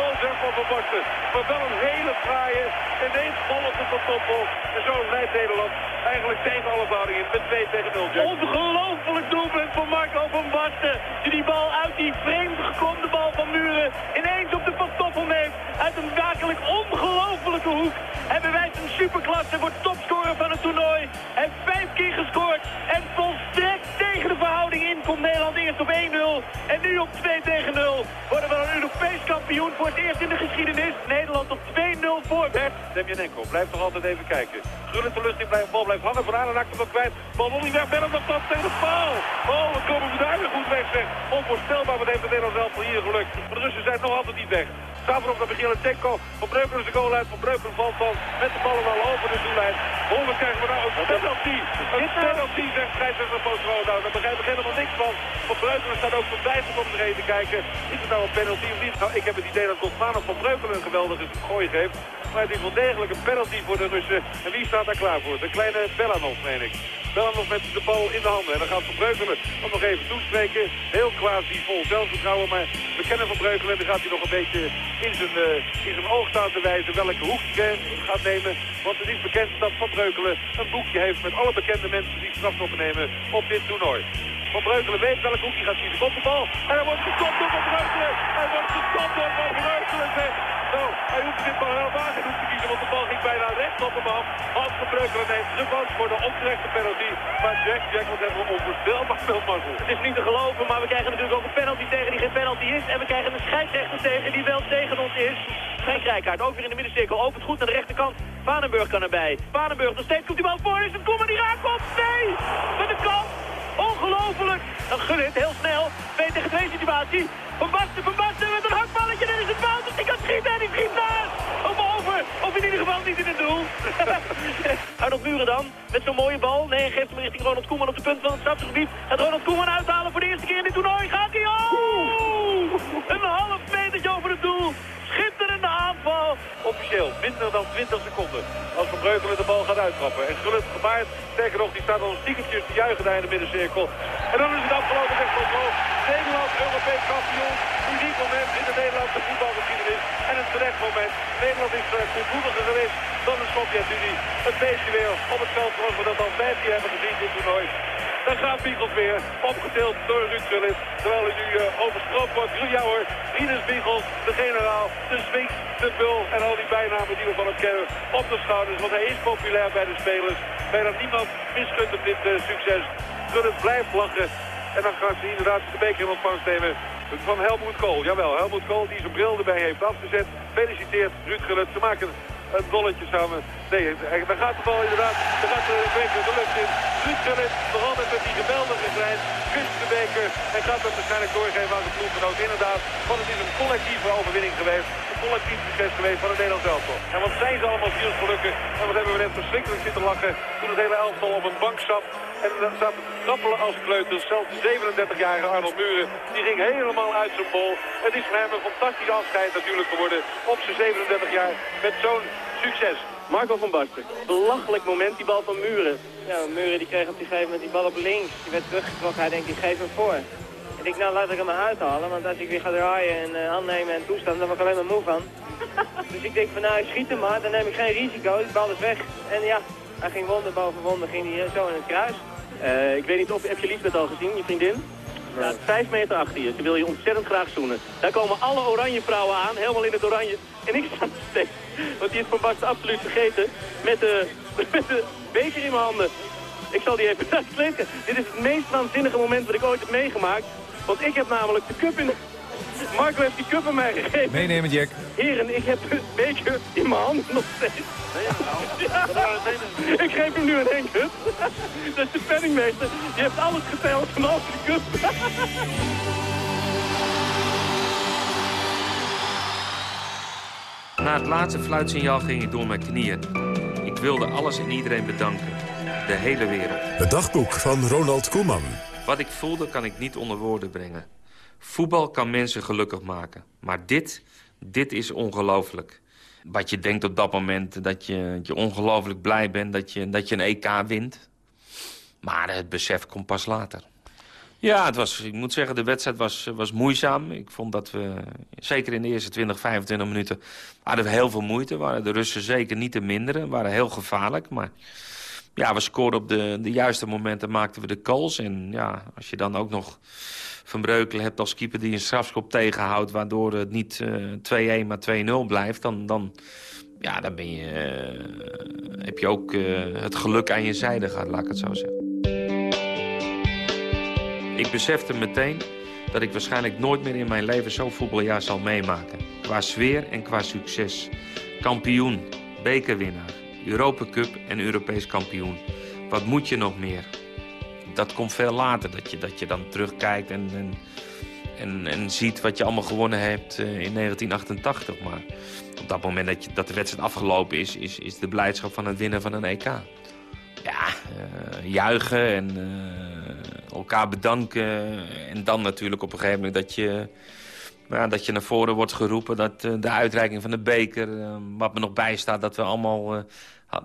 van Basten. Maar wel een hele fraaie. Ineens het van Toppel. En zo leidt Nederland eigenlijk tegen alle verhoudingen met 2 tegen 0. Jack. Ongelooflijk doelpunt van Marco van Basten. Die die bal uit die vreemd gekomde bal van Muren ineens op de Van neemt. Uit een werkelijk ongelofelijke hoek. Hij bewijst een superklasse, wordt topscorer van het toernooi. Heeft vijf keer gescoord. En volstrekt komt Nederland eerst op 1-0. En nu op 2 tegen 0. Worden we een Europees kampioen voor het eerst in de geschiedenis. Nederland op 2-0 voor Bert. Demjanenko blijft nog altijd even kijken. Gullit de lucht in, blijft, bal blijft hangen. Van Aalen raakt hem kwijt. Bal nog niet weg. Bellen nog dat tegen de paal. Oh, wat komen we daar weer goed weg zeg. Onvoorstelbaar wat heeft het Nederlands elftal hier gelukt. De Russen zijn nog altijd niet weg. Zaterdag naar Tenko. Van Breukelen is de goal uit. Van Breukelen valt van met de ballen al over de doellijn. Oh, wat krijgen we nou? Een penalty. Een penalty, zegt scheidsrechter. Nou, van. Breukelen staat ook verbijsterd om zich heen te kijken. Is het nou een penalty of niet? Nou, ik heb het idee dat Kostmanov van Breukelen een geweldige gooi geeft. Maar het is wel degelijk een penalty voor de Russen. En wie staat daar klaar voor? De kleine Bellanov, meen ik. Bellanov met de bal in de handen. En dan gaat Van Breukelen hem nog even toespreken. Heel quasi vol zelfvertrouwen. Maar we kennen Van Breukelen. En dan gaat hij nog een beetje in zijn, uh, in zijn oog staan te wijzen welke hoek hij gaat nemen. Want het is bekend dat Van Breukelen een boekje heeft met alle bekende mensen die strafstoffen nemen op dit toernooi. Van Breukelen weet welke hoek hij gaat kiezen. Komt de bal. En hij wordt gestopt door Van Breukelen. Hij wordt gestopt door Van Breukelen. Zeg. Nou, hij hoeft dit bal helemaal geen hoek te kiezen. Want de bal ging bijna recht op hem af. Hans Van Breukelen neemt revanche voor de onterechte penalty. Maar Jack, Jack, hebben we onvoorstelbaar veel mazzel. Het is niet te geloven, maar we krijgen natuurlijk ook een penalty tegen die geen penalty is. En we krijgen een scheidsrechter tegen die wel tegen ons is. Geen krijkaart. Ook weer in de middencirkel. Opent goed naar de rechterkant. Vanenburg kan erbij. Vanenburg nog steeds komt die bal voor. Is het Koeman die raakt op? Nee! Met de kant. Ongelooflijk. Dan Gullit heel snel. 2 tegen 2 situatie. Van Basten, Van Basten met een hakballetje. Dan is het fout. Die kan schieten en die schiet naast. Of over. Of in ieder geval niet in het doel. Arnold Muren dan. Met zo'n mooie bal. Nee, geeft hem richting Ronald Koeman op de punt van het strafgebied. Gaat Ronald Koeman uithalen voor de eerste keer in dit toernooi. Gaat hij? Oh! Een half metertje over het doel. Schitterende Officieel, minder dan 20 seconden. Als Van Breukelen de bal gaat uittrappen. En Gullit gebaard. Sterker nog, die staat al stiekentjes te juichen daar in de middencirkel. En dan is het afgelopen zegt van zo. Nederland, Europees kampioen. Uniek moment in de Nederlandse voetbalgeschiedenis. En een terecht moment. Nederland is uh, goedvoetiger geweest dan de Sovjet-Unie. Het beestje weer op het veld zoals we dat al vijf keer hebben gezien dit toernooi. Dan gaat Biegels weer, opgetild door Ruud Gullit. Terwijl hij nu uh, overstroomd wordt. Ja hoor, Rinus Biegels, de generaal, de Sphinx, de Bul en al die bijnamen die we van hem kennen op de schouders. Want hij is populair bij de spelers. Bijna niemand misgunt hem dit uh, succes. Gullit blijft lachen. En dan gaan ze inderdaad de beker in ontvangst nemen van Helmoet Kool. Jawel, Helmoet Kool die zijn bril erbij heeft afgezet. Feliciteert Ruud Gullit. Ze maken een bolletje samen. Nee, dan gaat de bal inderdaad, dan gaat de beker de lucht in. Ruud Gullit, altijd met die geweldige strijd, kust beker en gaat dat waarschijnlijk doorgeven aan de ploeggenoot. Inderdaad, want het is een collectieve overwinning geweest. Een collectief succes geweest van het Nederlands elftal. En wat zijn ze allemaal zielsgelukkig. En wat hebben we net verschrikkelijk zitten lachen toen het hele elftal op een bank zat. En dan zat te trappelen als kleuters. Zelfs de 37-jarige Arnold Muren, die ging helemaal uit zijn bol. Het is voor hem een fantastisch afscheid natuurlijk geworden op zijn 37 jaar met zo'n succes. Marco van Basten. Belachelijk moment, die bal van Muren. Ja, Muren die kreeg op die gegeven moment die bal op links. Die werd teruggetrokken, hij denkt, ik geef hem voor. Ik denk, nou laat ik hem maar uithalen, want als ik weer ga draaien en uh, aannemen en toestaan, dan word ik alleen maar moe van. dus ik denk van, nou, ik schiet hem maar, dan neem ik geen risico, die bal is weg. En ja, hij ging wonder boven wonder, ging hij zo in het kruis. Uh, ik weet niet of, heb je Liesbeth al gezien, je vriendin? Ja, vijf meter achter je. Ze wil je ontzettend graag zoenen. Daar komen alle oranje vrouwen aan, helemaal in het oranje. En ik sta nog steeds, want die is van Bart absoluut vergeten, met de, met de beker in mijn handen. Ik zal die even uitleggen. Dit is het meest waanzinnige moment wat ik ooit heb meegemaakt. Want ik heb namelijk de cup in... Marco heeft die cup aan mij gegeven. Meenemen, Jack. Heren, ik heb de beker in mijn handen nog steeds. Ja. Ik geef hem nu een Henk. Dat is de penningmeester. Die heeft alles geteld van over de cup. Na het laatste fluitsignaal ging ik door mijn knieën. Ik wilde alles en iedereen bedanken. De hele wereld. Het dagboek van Ronald Koeman. Wat ik voelde kan ik niet onder woorden brengen. Voetbal kan mensen gelukkig maken. Maar dit, dit is ongelooflijk. Wat je denkt op dat moment, dat je, je ongelooflijk blij bent dat je, dat je een EK wint. Maar het besef komt pas later. Ja, het was, ik moet zeggen, de wedstrijd was, was moeizaam. Ik vond dat we, zeker in de eerste 20, 25 minuten... hadden we heel veel moeite. Waren de Russen zeker niet te minderen. waren heel gevaarlijk, maar... Ja, we scoorden op de, de juiste momenten, maakten we de calls. En ja, als je dan ook nog Van Breukelen hebt als keeper die een strafschop tegenhoudt... waardoor het niet eh 2-1, maar 2-0 blijft, dan, dan, ja, dan ben je, eh, heb je ook eh, het geluk aan je zijde gehad, laat ik het zo zeggen. Ik besefte meteen dat ik waarschijnlijk nooit meer in mijn leven zo'n voetbaljaar zal meemaken. Qua sfeer en qua succes. Kampioen, bekerwinnaar, Europa Cup en Europees kampioen. Wat moet je nog meer? Dat komt veel later, dat je, dat je dan terugkijkt en, en, en, ziet wat je allemaal gewonnen hebt eh, in 1988. Maar op dat moment dat, je, dat de wedstrijd afgelopen is, is, is de blijdschap van het winnen van een EK. Ja, eh, juichen en eh, elkaar bedanken. En dan natuurlijk op een gegeven moment dat je, ja, dat je naar voren wordt geroepen. Dat de uitreiking van de beker, wat me nog bijstaat, dat we allemaal,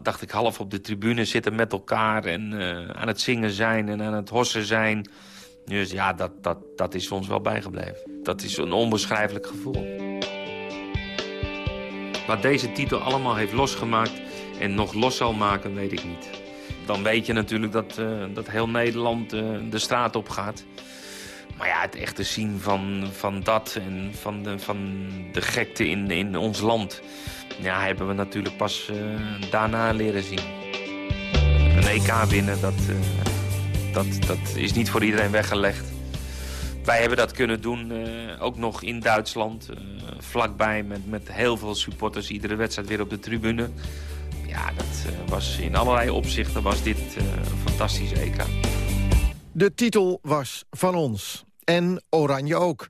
dacht ik, half op de tribune zitten met elkaar. En eh, aan het zingen zijn en aan het hossen zijn. Dus ja, dat, dat, dat is ons wel bijgebleven. Dat is een onbeschrijfelijk gevoel. Wat deze titel allemaal heeft losgemaakt en nog los zal maken, weet ik niet. Dan weet je natuurlijk dat, eh, dat heel Nederland eh, de straat op gaat. Maar ja, het echte zien van, van dat en van de, van de gekte in, in ons land... Ja, hebben we natuurlijk pas eh, daarna leren zien. Een EK winnen, dat, eh, dat, dat is niet voor iedereen weggelegd. Wij hebben dat kunnen doen, eh, ook nog in Duitsland, vlakbij met, met heel veel supporters. Iedere wedstrijd weer op de tribune. Ja, dat was in allerlei opzichten was dit een fantastisch EK. De titel was van ons. En Oranje ook.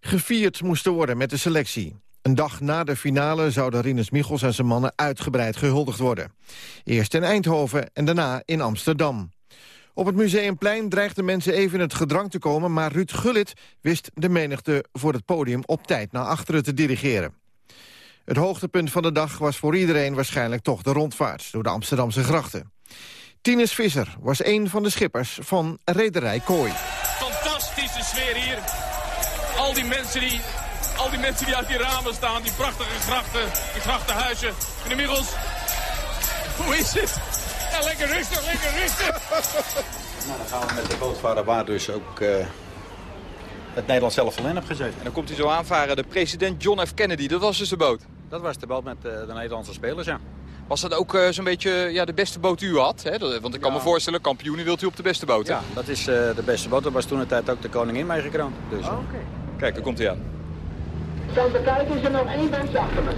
Gevierd moest er worden met de selectie. Een dag na de finale zouden Rinus Michels en zijn mannen uitgebreid gehuldigd worden. Eerst in Eindhoven en daarna in Amsterdam. Op het Museumplein dreigden mensen even in het gedrang te komen... maar Ruud Gullit wist de menigte voor het podium op tijd naar achteren te dirigeren. Het hoogtepunt van de dag was voor iedereen waarschijnlijk toch de rondvaart... door de Amsterdamse grachten. Tinus Visser was een van de schippers van Rederij Kooi. Fantastische sfeer hier. Al die mensen die, al die, mensen die uit die ramen staan, die prachtige grachten, die grachtenhuizen. Meneer Michels, hoe is het? Ja, lekker rustig, lekker rustig. Nou, dan gaan we met de bootvaarder waar dus ook eh, het Nederlands zelf in heb gezeten. En dan komt hij zo aanvaren, de president John F. Kennedy. Dat was dus de boot. Dat was de boot met eh, de Nederlandse spelers, ja. Was dat ook eh, zo'n beetje ja, de beste boot die u had? Hè? Dat- Want ik kan me voorstellen, kampioenen wilt u op de beste boot. hè? Ja, dat is eh, de beste boot. Daar was toen de tijd ook de koningin mee gekroond. Dus, Oh, Kijk, daar komt hij aan. Zo bekijken is er nog één mens achter me.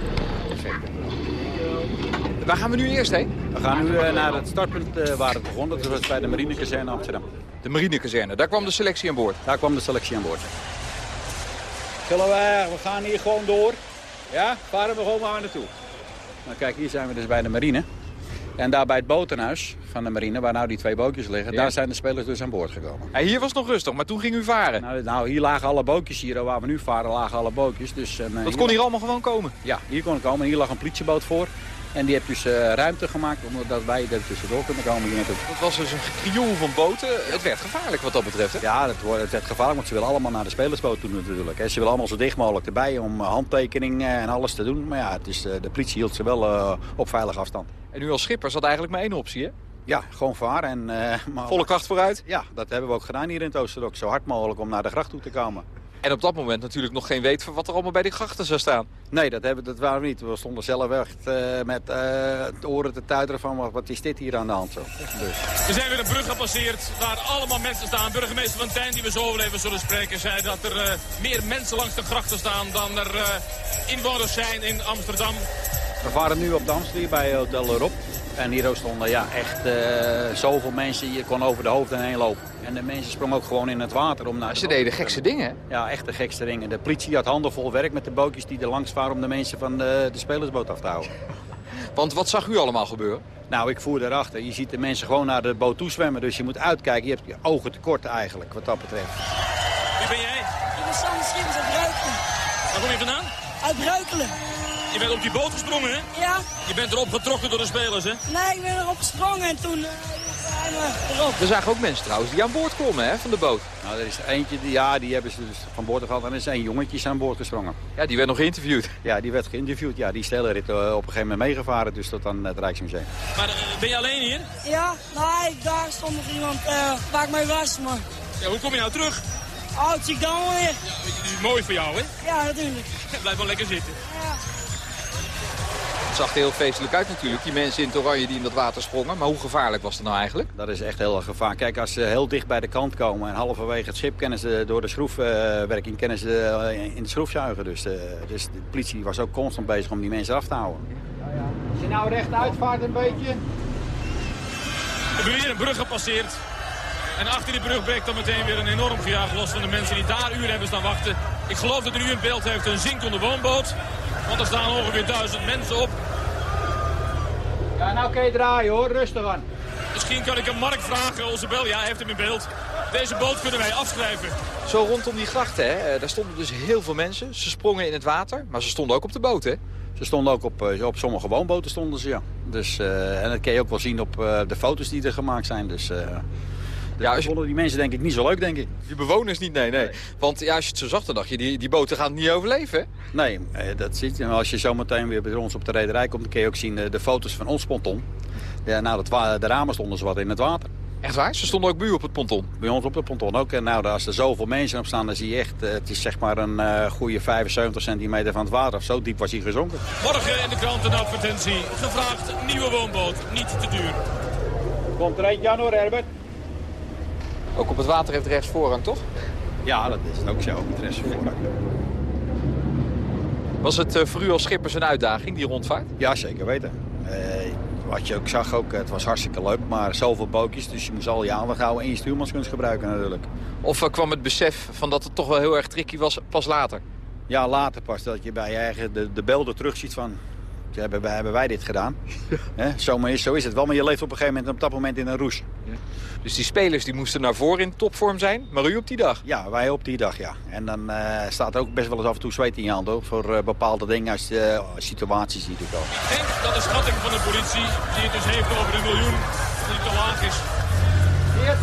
Waar gaan we nu eerst heen? We gaan nu eh, naar het startpunt eh, waar het begon. Dat was bij de marinekazerne Amsterdam. De marinekazerne, daar kwam de selectie aan boord? Daar kwam de selectie aan boord. Gullewaar, we gaan hier gewoon door. Ja, varen we gewoon maar naartoe. Nou kijk, hier zijn we dus bij de marine. En daar bij het botenhuis van de marine, waar nou die twee bootjes liggen, Ja. daar zijn de spelers dus aan boord gekomen. Ja, hier was het nog rustig, maar toen ging u varen. Nou, nou, hier lagen alle bootjes, hier waar we nu varen, lagen alle bootjes. Dus, en, eh, Dat kon hier allemaal gewoon komen? Ja, hier kon het komen. Hier lag een politieboot voor. En die heeft dus eh, ruimte gemaakt, omdat wij er tussendoor kunnen komen hier naartoe. Het was dus een gekrioel van boten. Het werd gevaarlijk wat dat betreft, hè? Ja, het, het werd gevaarlijk, want ze willen allemaal naar de spelersboot toe natuurlijk. Hè. Ze willen allemaal zo dicht mogelijk erbij om eh, handtekening eh, en alles te doen. Maar ja, het is, de politie hield ze wel op veilige afstand. En u als schipper zat eigenlijk maar één optie, hè? Ja, gewoon varen. En, maar Volle kracht vooruit? Ja, dat hebben we ook gedaan hier in het Oosterdok. Zo hard mogelijk om naar de gracht toe te komen. En op dat moment natuurlijk nog geen weet van wat er allemaal bij die grachten zou staan. Nee, dat, hebben, dat waren we niet. We stonden zelf echt eh, met eh, de oren te tuiteren van wat, wat is dit hier aan de hand zo. Dus. We zijn weer een brug gepasseerd waar allemaal mensen staan. Burgemeester Van Tijn, die we zo even zullen spreken, zei dat er eh, meer mensen langs de grachten staan dan er eh, inwoners zijn in Amsterdam. We varen nu op Damst hier bij Hotel Rob. En hier stonden ja, echt eh, zoveel mensen. Je kon over de hoofden heen lopen. En de mensen sprongen ook gewoon in het water. Om naar Ze deden de gekste dingen. Ja, echt de gekste dingen. De politie had handen vol werk met de bootjes die er langs varen... om de mensen van de, de spelersboot af te houden. Want wat zag u allemaal gebeuren? Nou, ik voer daarachter. Je ziet de mensen gewoon naar de boot toe zwemmen. Dus je moet uitkijken. Je hebt je ogen tekort eigenlijk, wat dat betreft. Wie ben jij? Ik ben Sander Schimmers uit Breukelen. Waar kom je vandaan? Uit Breukelen. Je bent op die boot gesprongen, hè? Ja. Je bent erop getrokken door de spelers, hè? Nee, ik ben erop gesprongen en toen... eh, zijn we erop. Er zagen ook mensen trouwens die aan boord komen hè, van de boot. Nou, er is er eentje, die, ja, die hebben ze dus van boord gehad. En er is één jongetje is aan boord gesprongen. Ja, die werd nog geïnterviewd. Ja, die werd geïnterviewd. Ja, die is de rit eh, op een gegeven moment meegevaren. Dus tot aan het Rijksmuseum. Maar eh, ben je alleen hier? Ja, nee, daar stond nog iemand eh, waar ik mee was, maar... Ja, hoe kom je nou terug? Oh, het zie ik dan weer. Het is mooi voor jou, hè? Ja, natuurlijk. Blijf wel lekker zitten. Het zag er heel feestelijk uit natuurlijk, die mensen in het oranje die in dat water sprongen. Maar hoe gevaarlijk was het nou eigenlijk? Dat is echt heel erg gevaar. Kijk, als ze heel dicht bij de kant komen en halverwege het schip kennen ze door de schroefwerking kennen ze eh, in de schroefzuigen. Dus, eh, dus de politie was ook constant bezig om die mensen af te houden. Als je nou rechtuit vaart een beetje... Er wordt hier een brug gepasseerd. En achter die brug breekt dan meteen weer een enorm gejaag los van de mensen die daar uren hebben staan wachten. Ik geloof dat er nu in beeld heeft een zinkende woonboot. Want er staan ongeveer duizend mensen op. Ja, nou kun je draaien hoor, rustig aan. Misschien kan ik een Mark vragen, onze bel. Ja, hij heeft hem in beeld. Deze boot kunnen wij afschrijven. Zo rondom die grachten, hè, eh, daar stonden dus heel veel mensen. Ze sprongen in het water, maar ze stonden ook op de boot, hè? Ze stonden ook op, eh, op sommige woonboten, stonden ze, ja. Dus, eh, en dat kun je ook wel zien op eh, de foto's die er gemaakt zijn. Dus, eh ja, vonden die mensen denk ik niet zo leuk, denk ik. Die bewoners niet, nee, nee. Want ja, als je het zo zag, dan dacht je, die, die boten gaan het niet overleven, hè? Nee, eh, dat ziet je. Maar Als je zo meteen weer bij ons op de rederij komt, dan kun je ook zien eh, de foto's van ons ponton. Ja, nou, dat de ramen stonden ze wat in het water. Echt waar? Ze stonden ook bij u op het ponton? Bij ons op het ponton ook. En nou, als er zoveel mensen op staan, dan zie je echt... eh, het is zeg maar een eh, goede 75 centimeter van het water. Zo diep was hij gezonken. Morgen in de krant een advertentie. Gevraagd nieuwe woonboot, niet te duur. Komt er eentje aan hoor, Herbert. Ook op het water heeft rechts voorrang, toch? Ja, dat is ook zo. Het rest voorrang. Was het eh, voor u als schippers een uitdaging, die rondvaart? Ja, zeker weten. Eh, wat je ook zag, ook, het was hartstikke leuk. Maar zoveel bootjes, dus je moest al je aandacht houden en je stuurmanskunst gebruiken natuurlijk. Of eh, kwam het besef van dat het toch wel heel erg tricky was pas later? Ja, later pas dat je bij je eigen de, de beelden terugziet van... "Ja, Hebben wij, hebben wij dit gedaan? Hè, zo, maar is, zo is het wel, maar je leeft op een gegeven moment op dat moment in een roes. Dus die spelers die moesten naar voren in topvorm zijn, maar u op die dag? Ja, wij op die dag, ja. En dan eh, staat er ook best wel eens af en toe zweet in je hand hoor, voor eh, bepaalde dingen als je eh, situaties die er komen. Ik denk dat de schatting van de politie, die het dus heeft over een miljoen, niet te laag is. Hier,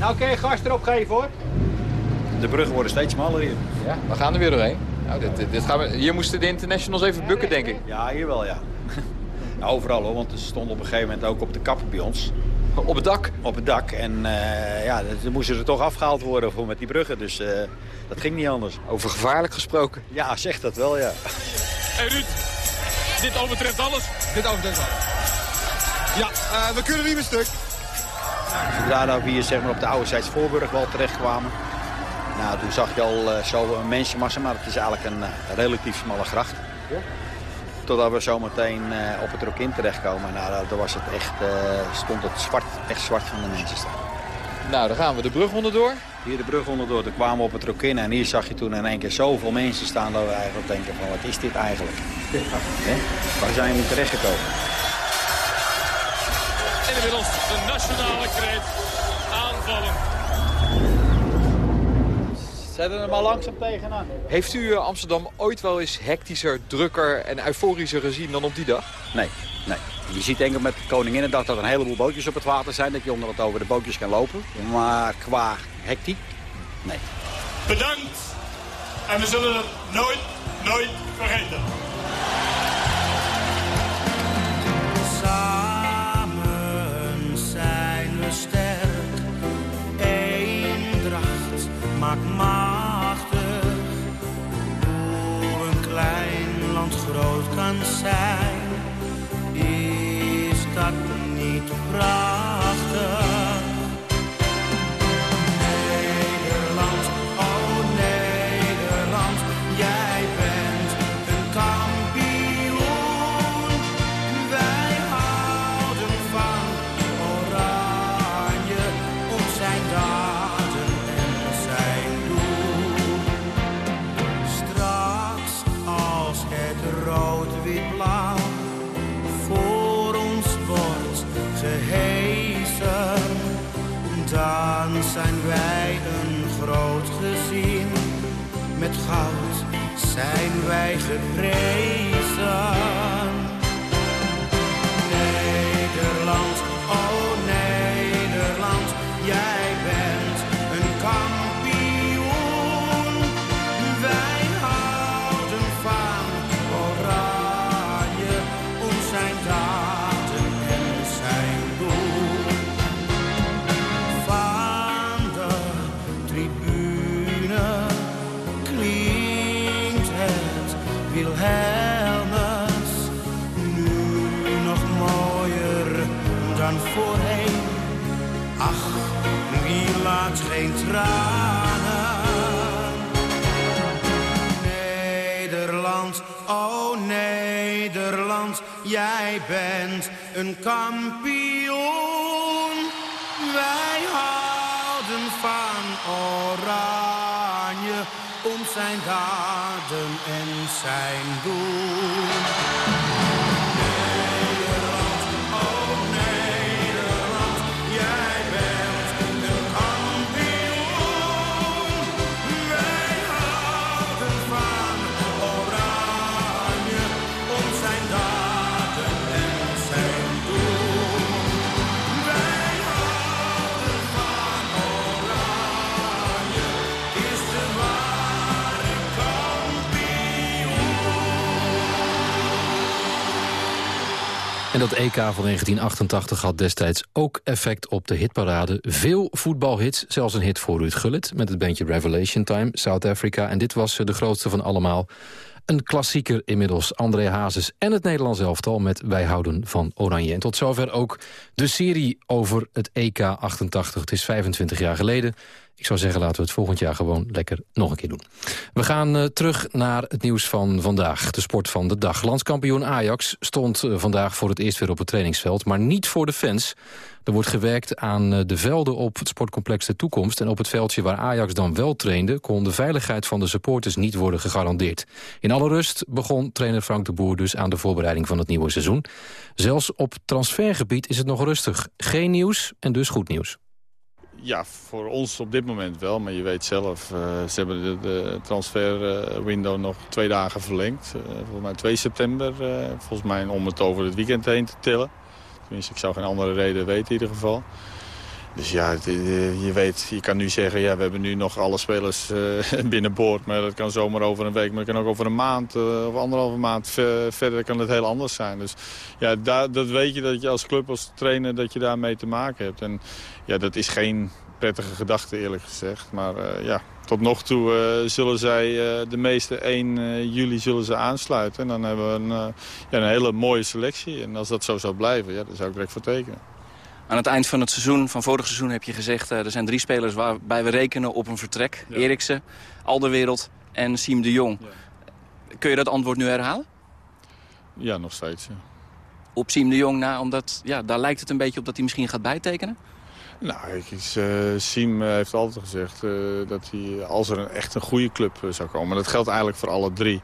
nou kun je gas erop geven hoor. De bruggen worden steeds smaller hier. Ja, we gaan er weer doorheen. Nou, dit, dit, dit gaan we, hier moesten de internationals even bukken, denk ik. Ja, hier wel, ja. Ja, overal hoor, want ze stonden op een gegeven moment ook op de kappen bij ons. Op het dak? Op het dak. En eh, ja, dan moesten ze toch afgehaald worden voor met die bruggen. Dus eh, dat ging niet anders. Over gevaarlijk gesproken. Ja, zeg dat wel, ja. Hé Ruud, dit overtreft alles. Dit overtreft alles. Ja, eh, we kunnen niet meer stuk. Zodra dat we hier zeg maar, op de oude Zijds Voorburg wel terecht kwamen. Nou, toen zag je al eh, zo een mensenmassa, maar het is eigenlijk een eh, relatief smalle gracht. Totdat we zo meteen eh, op het Rokin terechtkomen. Nou, daar- was het echt, eh, stond het zwart, echt zwart van de mensen staan. Nou, dan gaan we de brug onderdoor. Hier de brug onderdoor, toen kwamen we op het Rokin en hier zag je toen in één keer zoveel mensen staan dat we eigenlijk denken van wat is dit eigenlijk? Hè? Waar zijn we terechtgekomen? En inmiddels de nationale kreet aanvallen. Zetten er maar langzaam tegenaan. Heeft u eh, Amsterdam ooit wel eens hectischer, drukker en euforischer gezien dan op die dag? Nee, nee. Je ziet enkel met Koninginnedag dat er een heleboel bootjes op het water zijn. Dat je onder wat over de bootjes kan lopen. Maar qua hectiek, nee. Bedankt. En we zullen het nooit, nooit vergeten. Samen zijn we sterk. Eendracht maakt machtig. Kan zijn. Is dat niet prachtig? Zijn wij bent een kampioen. Wij houden van oranje, om zijn daden en zijn doel. EK van 1988 had destijds ook effect op de hitparade. Veel voetbalhits, zelfs een hit voor Ruud Gullit... met het bandje Revelation Time, South Africa. En dit was eh, de grootste van allemaal. Een klassieker inmiddels, André Hazes en het Nederlands elftal... met Wij houden van Oranje. En tot zover ook de serie over het EK 88. Het is 25 jaar geleden. Ik zou zeggen, laten we het volgend jaar gewoon lekker nog een keer doen. We gaan uh, terug naar het nieuws van vandaag, de sport van de dag. Landskampioen Ajax stond uh, vandaag voor het eerst weer op het trainingsveld... maar niet voor de fans. Er wordt gewerkt aan uh, de velden op het sportcomplex De Toekomst... en op het veldje waar Ajax dan wel trainde... kon de veiligheid van de supporters niet worden gegarandeerd. In alle rust begon trainer Frank de Boer dus aan de voorbereiding van het nieuwe seizoen. Zelfs op transfergebied is het nog rustig. Geen nieuws en dus goed nieuws. Ja, voor ons op dit moment wel. Maar je weet zelf, uh, ze hebben de, de transferwindow nog twee dagen verlengd. Uh, volgens mij 2 september. Volgens mij om het over het weekend heen te tillen. Tenminste, ik zou geen andere reden weten in ieder geval. Dus ja, je weet, je kan nu zeggen, ja, we hebben nu nog alle spelers binnenboord. Maar dat kan zomaar over een week, maar dat kan ook over een maand of anderhalve maand verder kan het heel anders zijn. Dus ja, dat weet je dat je als club, als trainer, dat je daarmee te maken hebt. En ja, dat is geen prettige gedachte eerlijk gezegd. Maar ja, tot nog toe zullen zij de meeste 1 juli zullen ze aansluiten. En dan hebben we een, ja, een hele mooie selectie. En als dat zo zou blijven, ja, daar zou ik direct voor tekenen. Aan het eind van het seizoen, van vorig seizoen heb je gezegd... er zijn drie spelers waarbij we rekenen op een vertrek. Ja. Eriksen, Alderwereld en Siem de Jong. Ja. Kun je dat antwoord nu herhalen? Ja, nog steeds, ja. Op Siem de Jong na, omdat ja, daar lijkt het een beetje op dat hij misschien gaat bijtekenen? Nou, is, uh, Siem heeft altijd gezegd uh, dat hij, als er een, echt een goede club zou komen... dat geldt eigenlijk voor alle drie.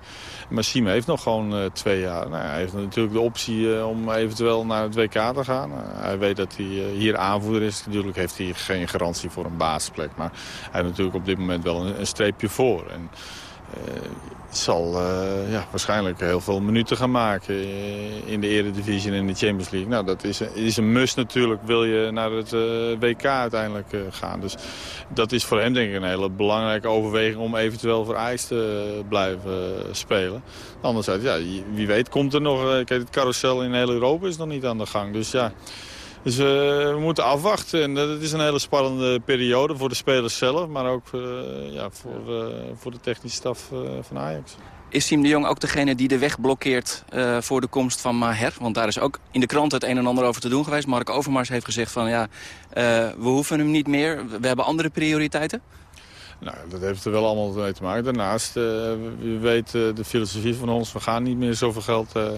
Maar Siem heeft nog gewoon twee jaar. Nou, hij heeft natuurlijk de optie om eventueel naar het WK te gaan. hij weet dat hij hier aanvoerder is. Natuurlijk heeft hij geen garantie voor een basisplek. Maar hij heeft natuurlijk op dit moment wel een, een streepje voor. En, zal uh, ja, waarschijnlijk heel veel minuten gaan maken in de Eredivisie en in de Champions League. Nou, dat is, is een must natuurlijk, wil je naar het WK uiteindelijk gaan. Dus dat is voor hem denk ik een hele belangrijke overweging om eventueel voor IJs te blijven spelen. Anderzijds, ja, wie weet komt er nog, kijk, het carousel in heel Europa is nog niet aan de gang. Dus ja... Dus uh, we moeten afwachten. En dat is een hele spannende periode voor de spelers zelf. Maar ook uh, ja, voor, uh, voor de technische staf van Ajax. Is Siem de Jong ook degene die de weg blokkeert voor de komst van Maher? Want daar is ook in de krant het een en ander over te doen geweest. Mark Overmars heeft gezegd van ja, we hoeven hem niet meer. We hebben andere prioriteiten. Nou, dat heeft er wel allemaal mee te maken. Daarnaast, uh, we weten de filosofie van ons. We gaan niet meer zoveel geld uh,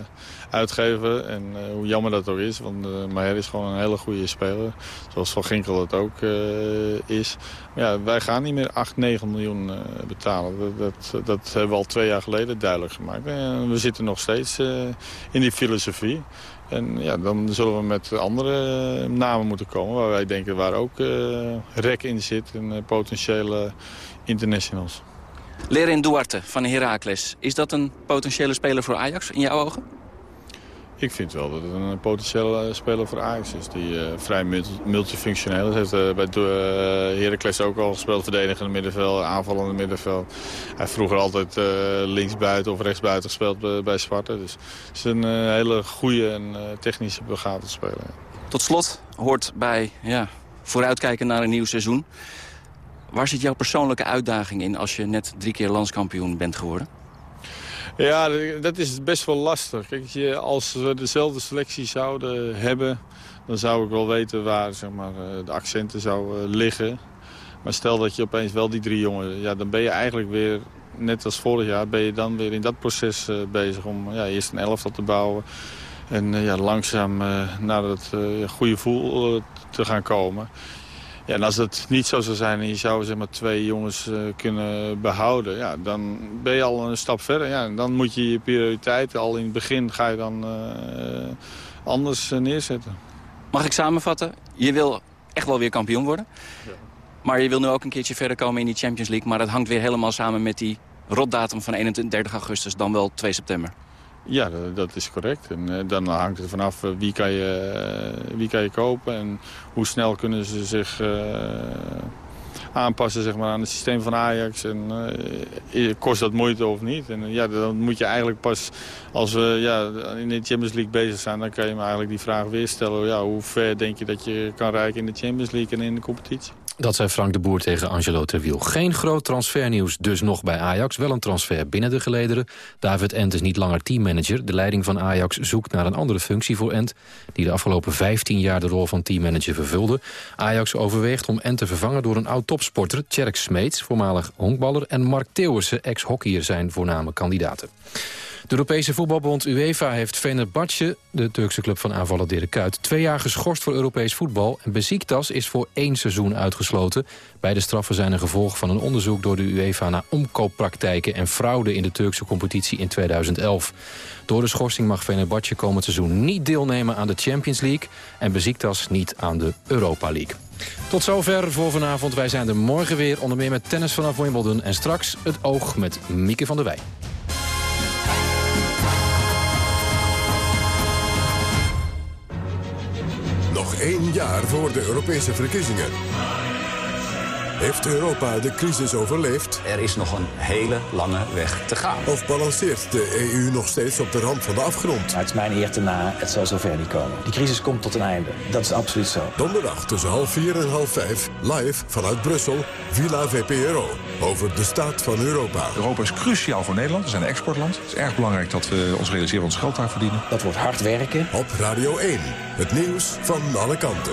uitgeven. En uh, hoe jammer dat ook is. Want Maher is gewoon een hele goede speler. Zoals Van Ginkel dat ook is. Ja, wij gaan niet meer 8, 9 miljoen betalen. Dat, dat, hebben we al twee jaar geleden duidelijk gemaakt. We zitten nog steeds in die filosofie. En ja, dan zullen we met andere namen moeten komen... waar wij denken waar ook uh, rek in zit en uh, potentiële internationals. Lerin Duarte van Heracles. Is dat een potentiële speler voor Ajax in jouw ogen? Ik vind wel dat het een potentiële speler voor Ajax is. Die uh, vrij multifunctioneel is. Hij heeft uh, bij uh, Heracles ook al gespeeld. Verdedigende middenveld, aanvallende middenveld. Hij heeft vroeger altijd linksbuiten of rechtsbuiten gespeeld bij Sparta. Dus het is een hele goede en technische begaafde speler. Tot slot hoort bij ja, vooruitkijken naar een nieuw seizoen. Waar zit jouw persoonlijke uitdaging in als je net drie keer landskampioen bent geworden? Ja, dat is best wel lastig. Kijk, als we dezelfde selectie zouden hebben... dan zou ik wel weten waar zeg maar, eh, de accenten zouden liggen. Maar stel dat je opeens wel die drie jongen... Ja, dan ben je eigenlijk weer, net als vorig jaar... ben je dan weer in dat proces uh, bezig om ja, eerst een elftal te bouwen... en uh, ja, langzaam naar het goede voel te gaan komen. Ja, en als dat niet zo zou zijn en je zou zeg maar, twee jongens uh, kunnen behouden... Ja, dan ben je al een stap verder. Ja, dan moet je je prioriteiten al in het begin ga je dan uh, anders uh, neerzetten. Mag ik samenvatten? Je wil echt wel weer kampioen worden. Ja. Maar je wil nu ook een keertje verder komen in die Champions League. Maar dat hangt weer helemaal samen met die rotdatum van 31 augustus, dan wel 2 september. Ja, dat, is correct. En uh, dan hangt het vanaf uh, wie, kan je, uh, wie kan je kopen en hoe snel kunnen ze zich aanpassen zeg maar, aan het systeem van Ajax. En kost dat moeite of niet? En ja, dan moet je eigenlijk pas, als we ja, in de Champions League bezig zijn, dan kan je me eigenlijk die vraag weer stellen. Ja, hoe ver denk je dat je kan rijken in de Champions League en in de competitie? Dat zei Frank de Boer tegen Angelo Terwiel. Geen groot transfernieuws dus nog bij Ajax. Wel een transfer binnen de gelederen. David Ent is niet langer teammanager. De leiding van Ajax zoekt naar een andere functie voor Ent... die de afgelopen 15 jaar de rol van teammanager vervulde. Ajax overweegt om Ent te vervangen door een oud-topsporter... Tjerk Smeets, voormalig honkballer... en Mark Theeuwissen, ex-hockeyer, zijn voorname kandidaten. De Europese voetbalbond UEFA heeft Fenerbahce, de Turkse club van aanvaller Dirk Kuyt, twee jaar geschorst voor Europees voetbal. En Besiktas is voor één seizoen uitgesloten. Beide straffen zijn een gevolg van een onderzoek door de UEFA naar omkooppraktijken en fraude in de Turkse competitie in 2011. Door de schorsing mag Fenerbahce komend seizoen niet deelnemen aan de Champions League en Besiktas niet aan de Europa League. Tot zover voor vanavond. Wij zijn er morgen weer, onder meer met tennis vanaf Wimbledon. En straks het oog met Mieke van der Wij. Nog één jaar voor de Europese verkiezingen. Heeft Europa de crisis overleefd? Er is nog een hele lange weg te gaan. Of balanceert de EU nog steeds op de rand van de afgrond? Maar het is mijn eer te na, het zal zover niet komen. Die crisis komt tot een einde. Dat is absoluut zo. Donderdag tussen half vier en half vijf, live vanuit Brussel, Villa VPRO. Over de staat van Europa. Europa is cruciaal voor Nederland. We zijn een exportland. Het is erg belangrijk dat we ons realiseren ons geld daar verdienen. Dat wordt hard werken. Op Radio 1, het nieuws van alle kanten.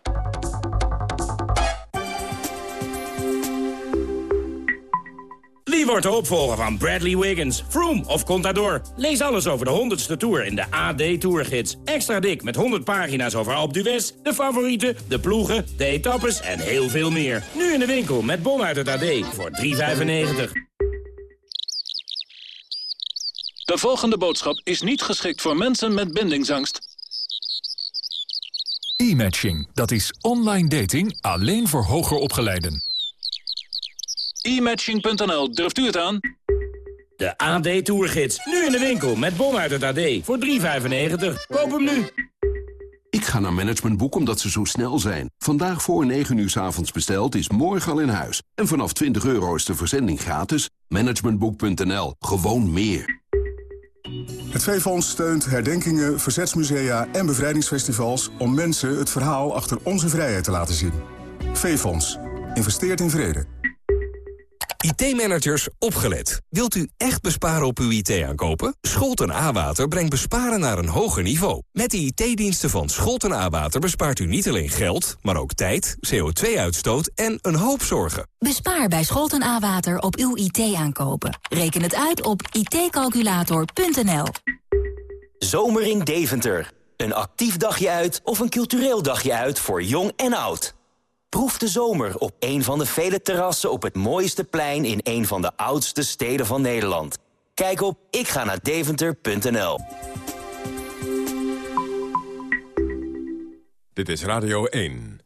Wie wordt de opvolger van Bradley Wiggins, Froome of Contador? Lees alles over de 100ste Tour in de AD Tourgids. Extra dik met 100 pagina's over Alpe d'Huez, de favorieten, de ploegen, de etappes en heel veel meer. Nu in de winkel met bon uit het AD voor 3,95. De volgende boodschap is niet geschikt voor mensen met bindingsangst. E-matching, dat is online dating alleen voor hoger opgeleiden. E-matching.nl, durft u het aan? De AD Tourgids, nu in de winkel met bon uit het AD voor 3,95. Koop hem nu. Ik ga naar Managementboek omdat ze zo snel zijn. Vandaag voor 9 uur s avonds besteld is morgen al in huis. En vanaf 20 euro is de verzending gratis. Managementboek.nl, gewoon meer. Het V-Fonds steunt herdenkingen, verzetsmusea en bevrijdingsfestivals... om mensen het verhaal achter onze vrijheid te laten zien. V-Fonds. Investeert in vrede. IT-managers, opgelet. Wilt u echt besparen op uw IT-aankopen? Scholten A-Water brengt besparen naar een hoger niveau. Met de IT-diensten van Scholten A-Water bespaart u niet alleen geld... maar ook tijd, CO2-uitstoot en een hoop zorgen. Bespaar bij Scholten A-Water op uw IT-aankopen. Reken het uit op itcalculator.nl. Zomering Deventer. Een actief dagje uit of een cultureel dagje uit voor jong en oud. Proef de zomer op een van de vele terrassen op het mooiste plein... in een van de oudste steden van Nederland. Kijk op ikga Dit is Radio 1.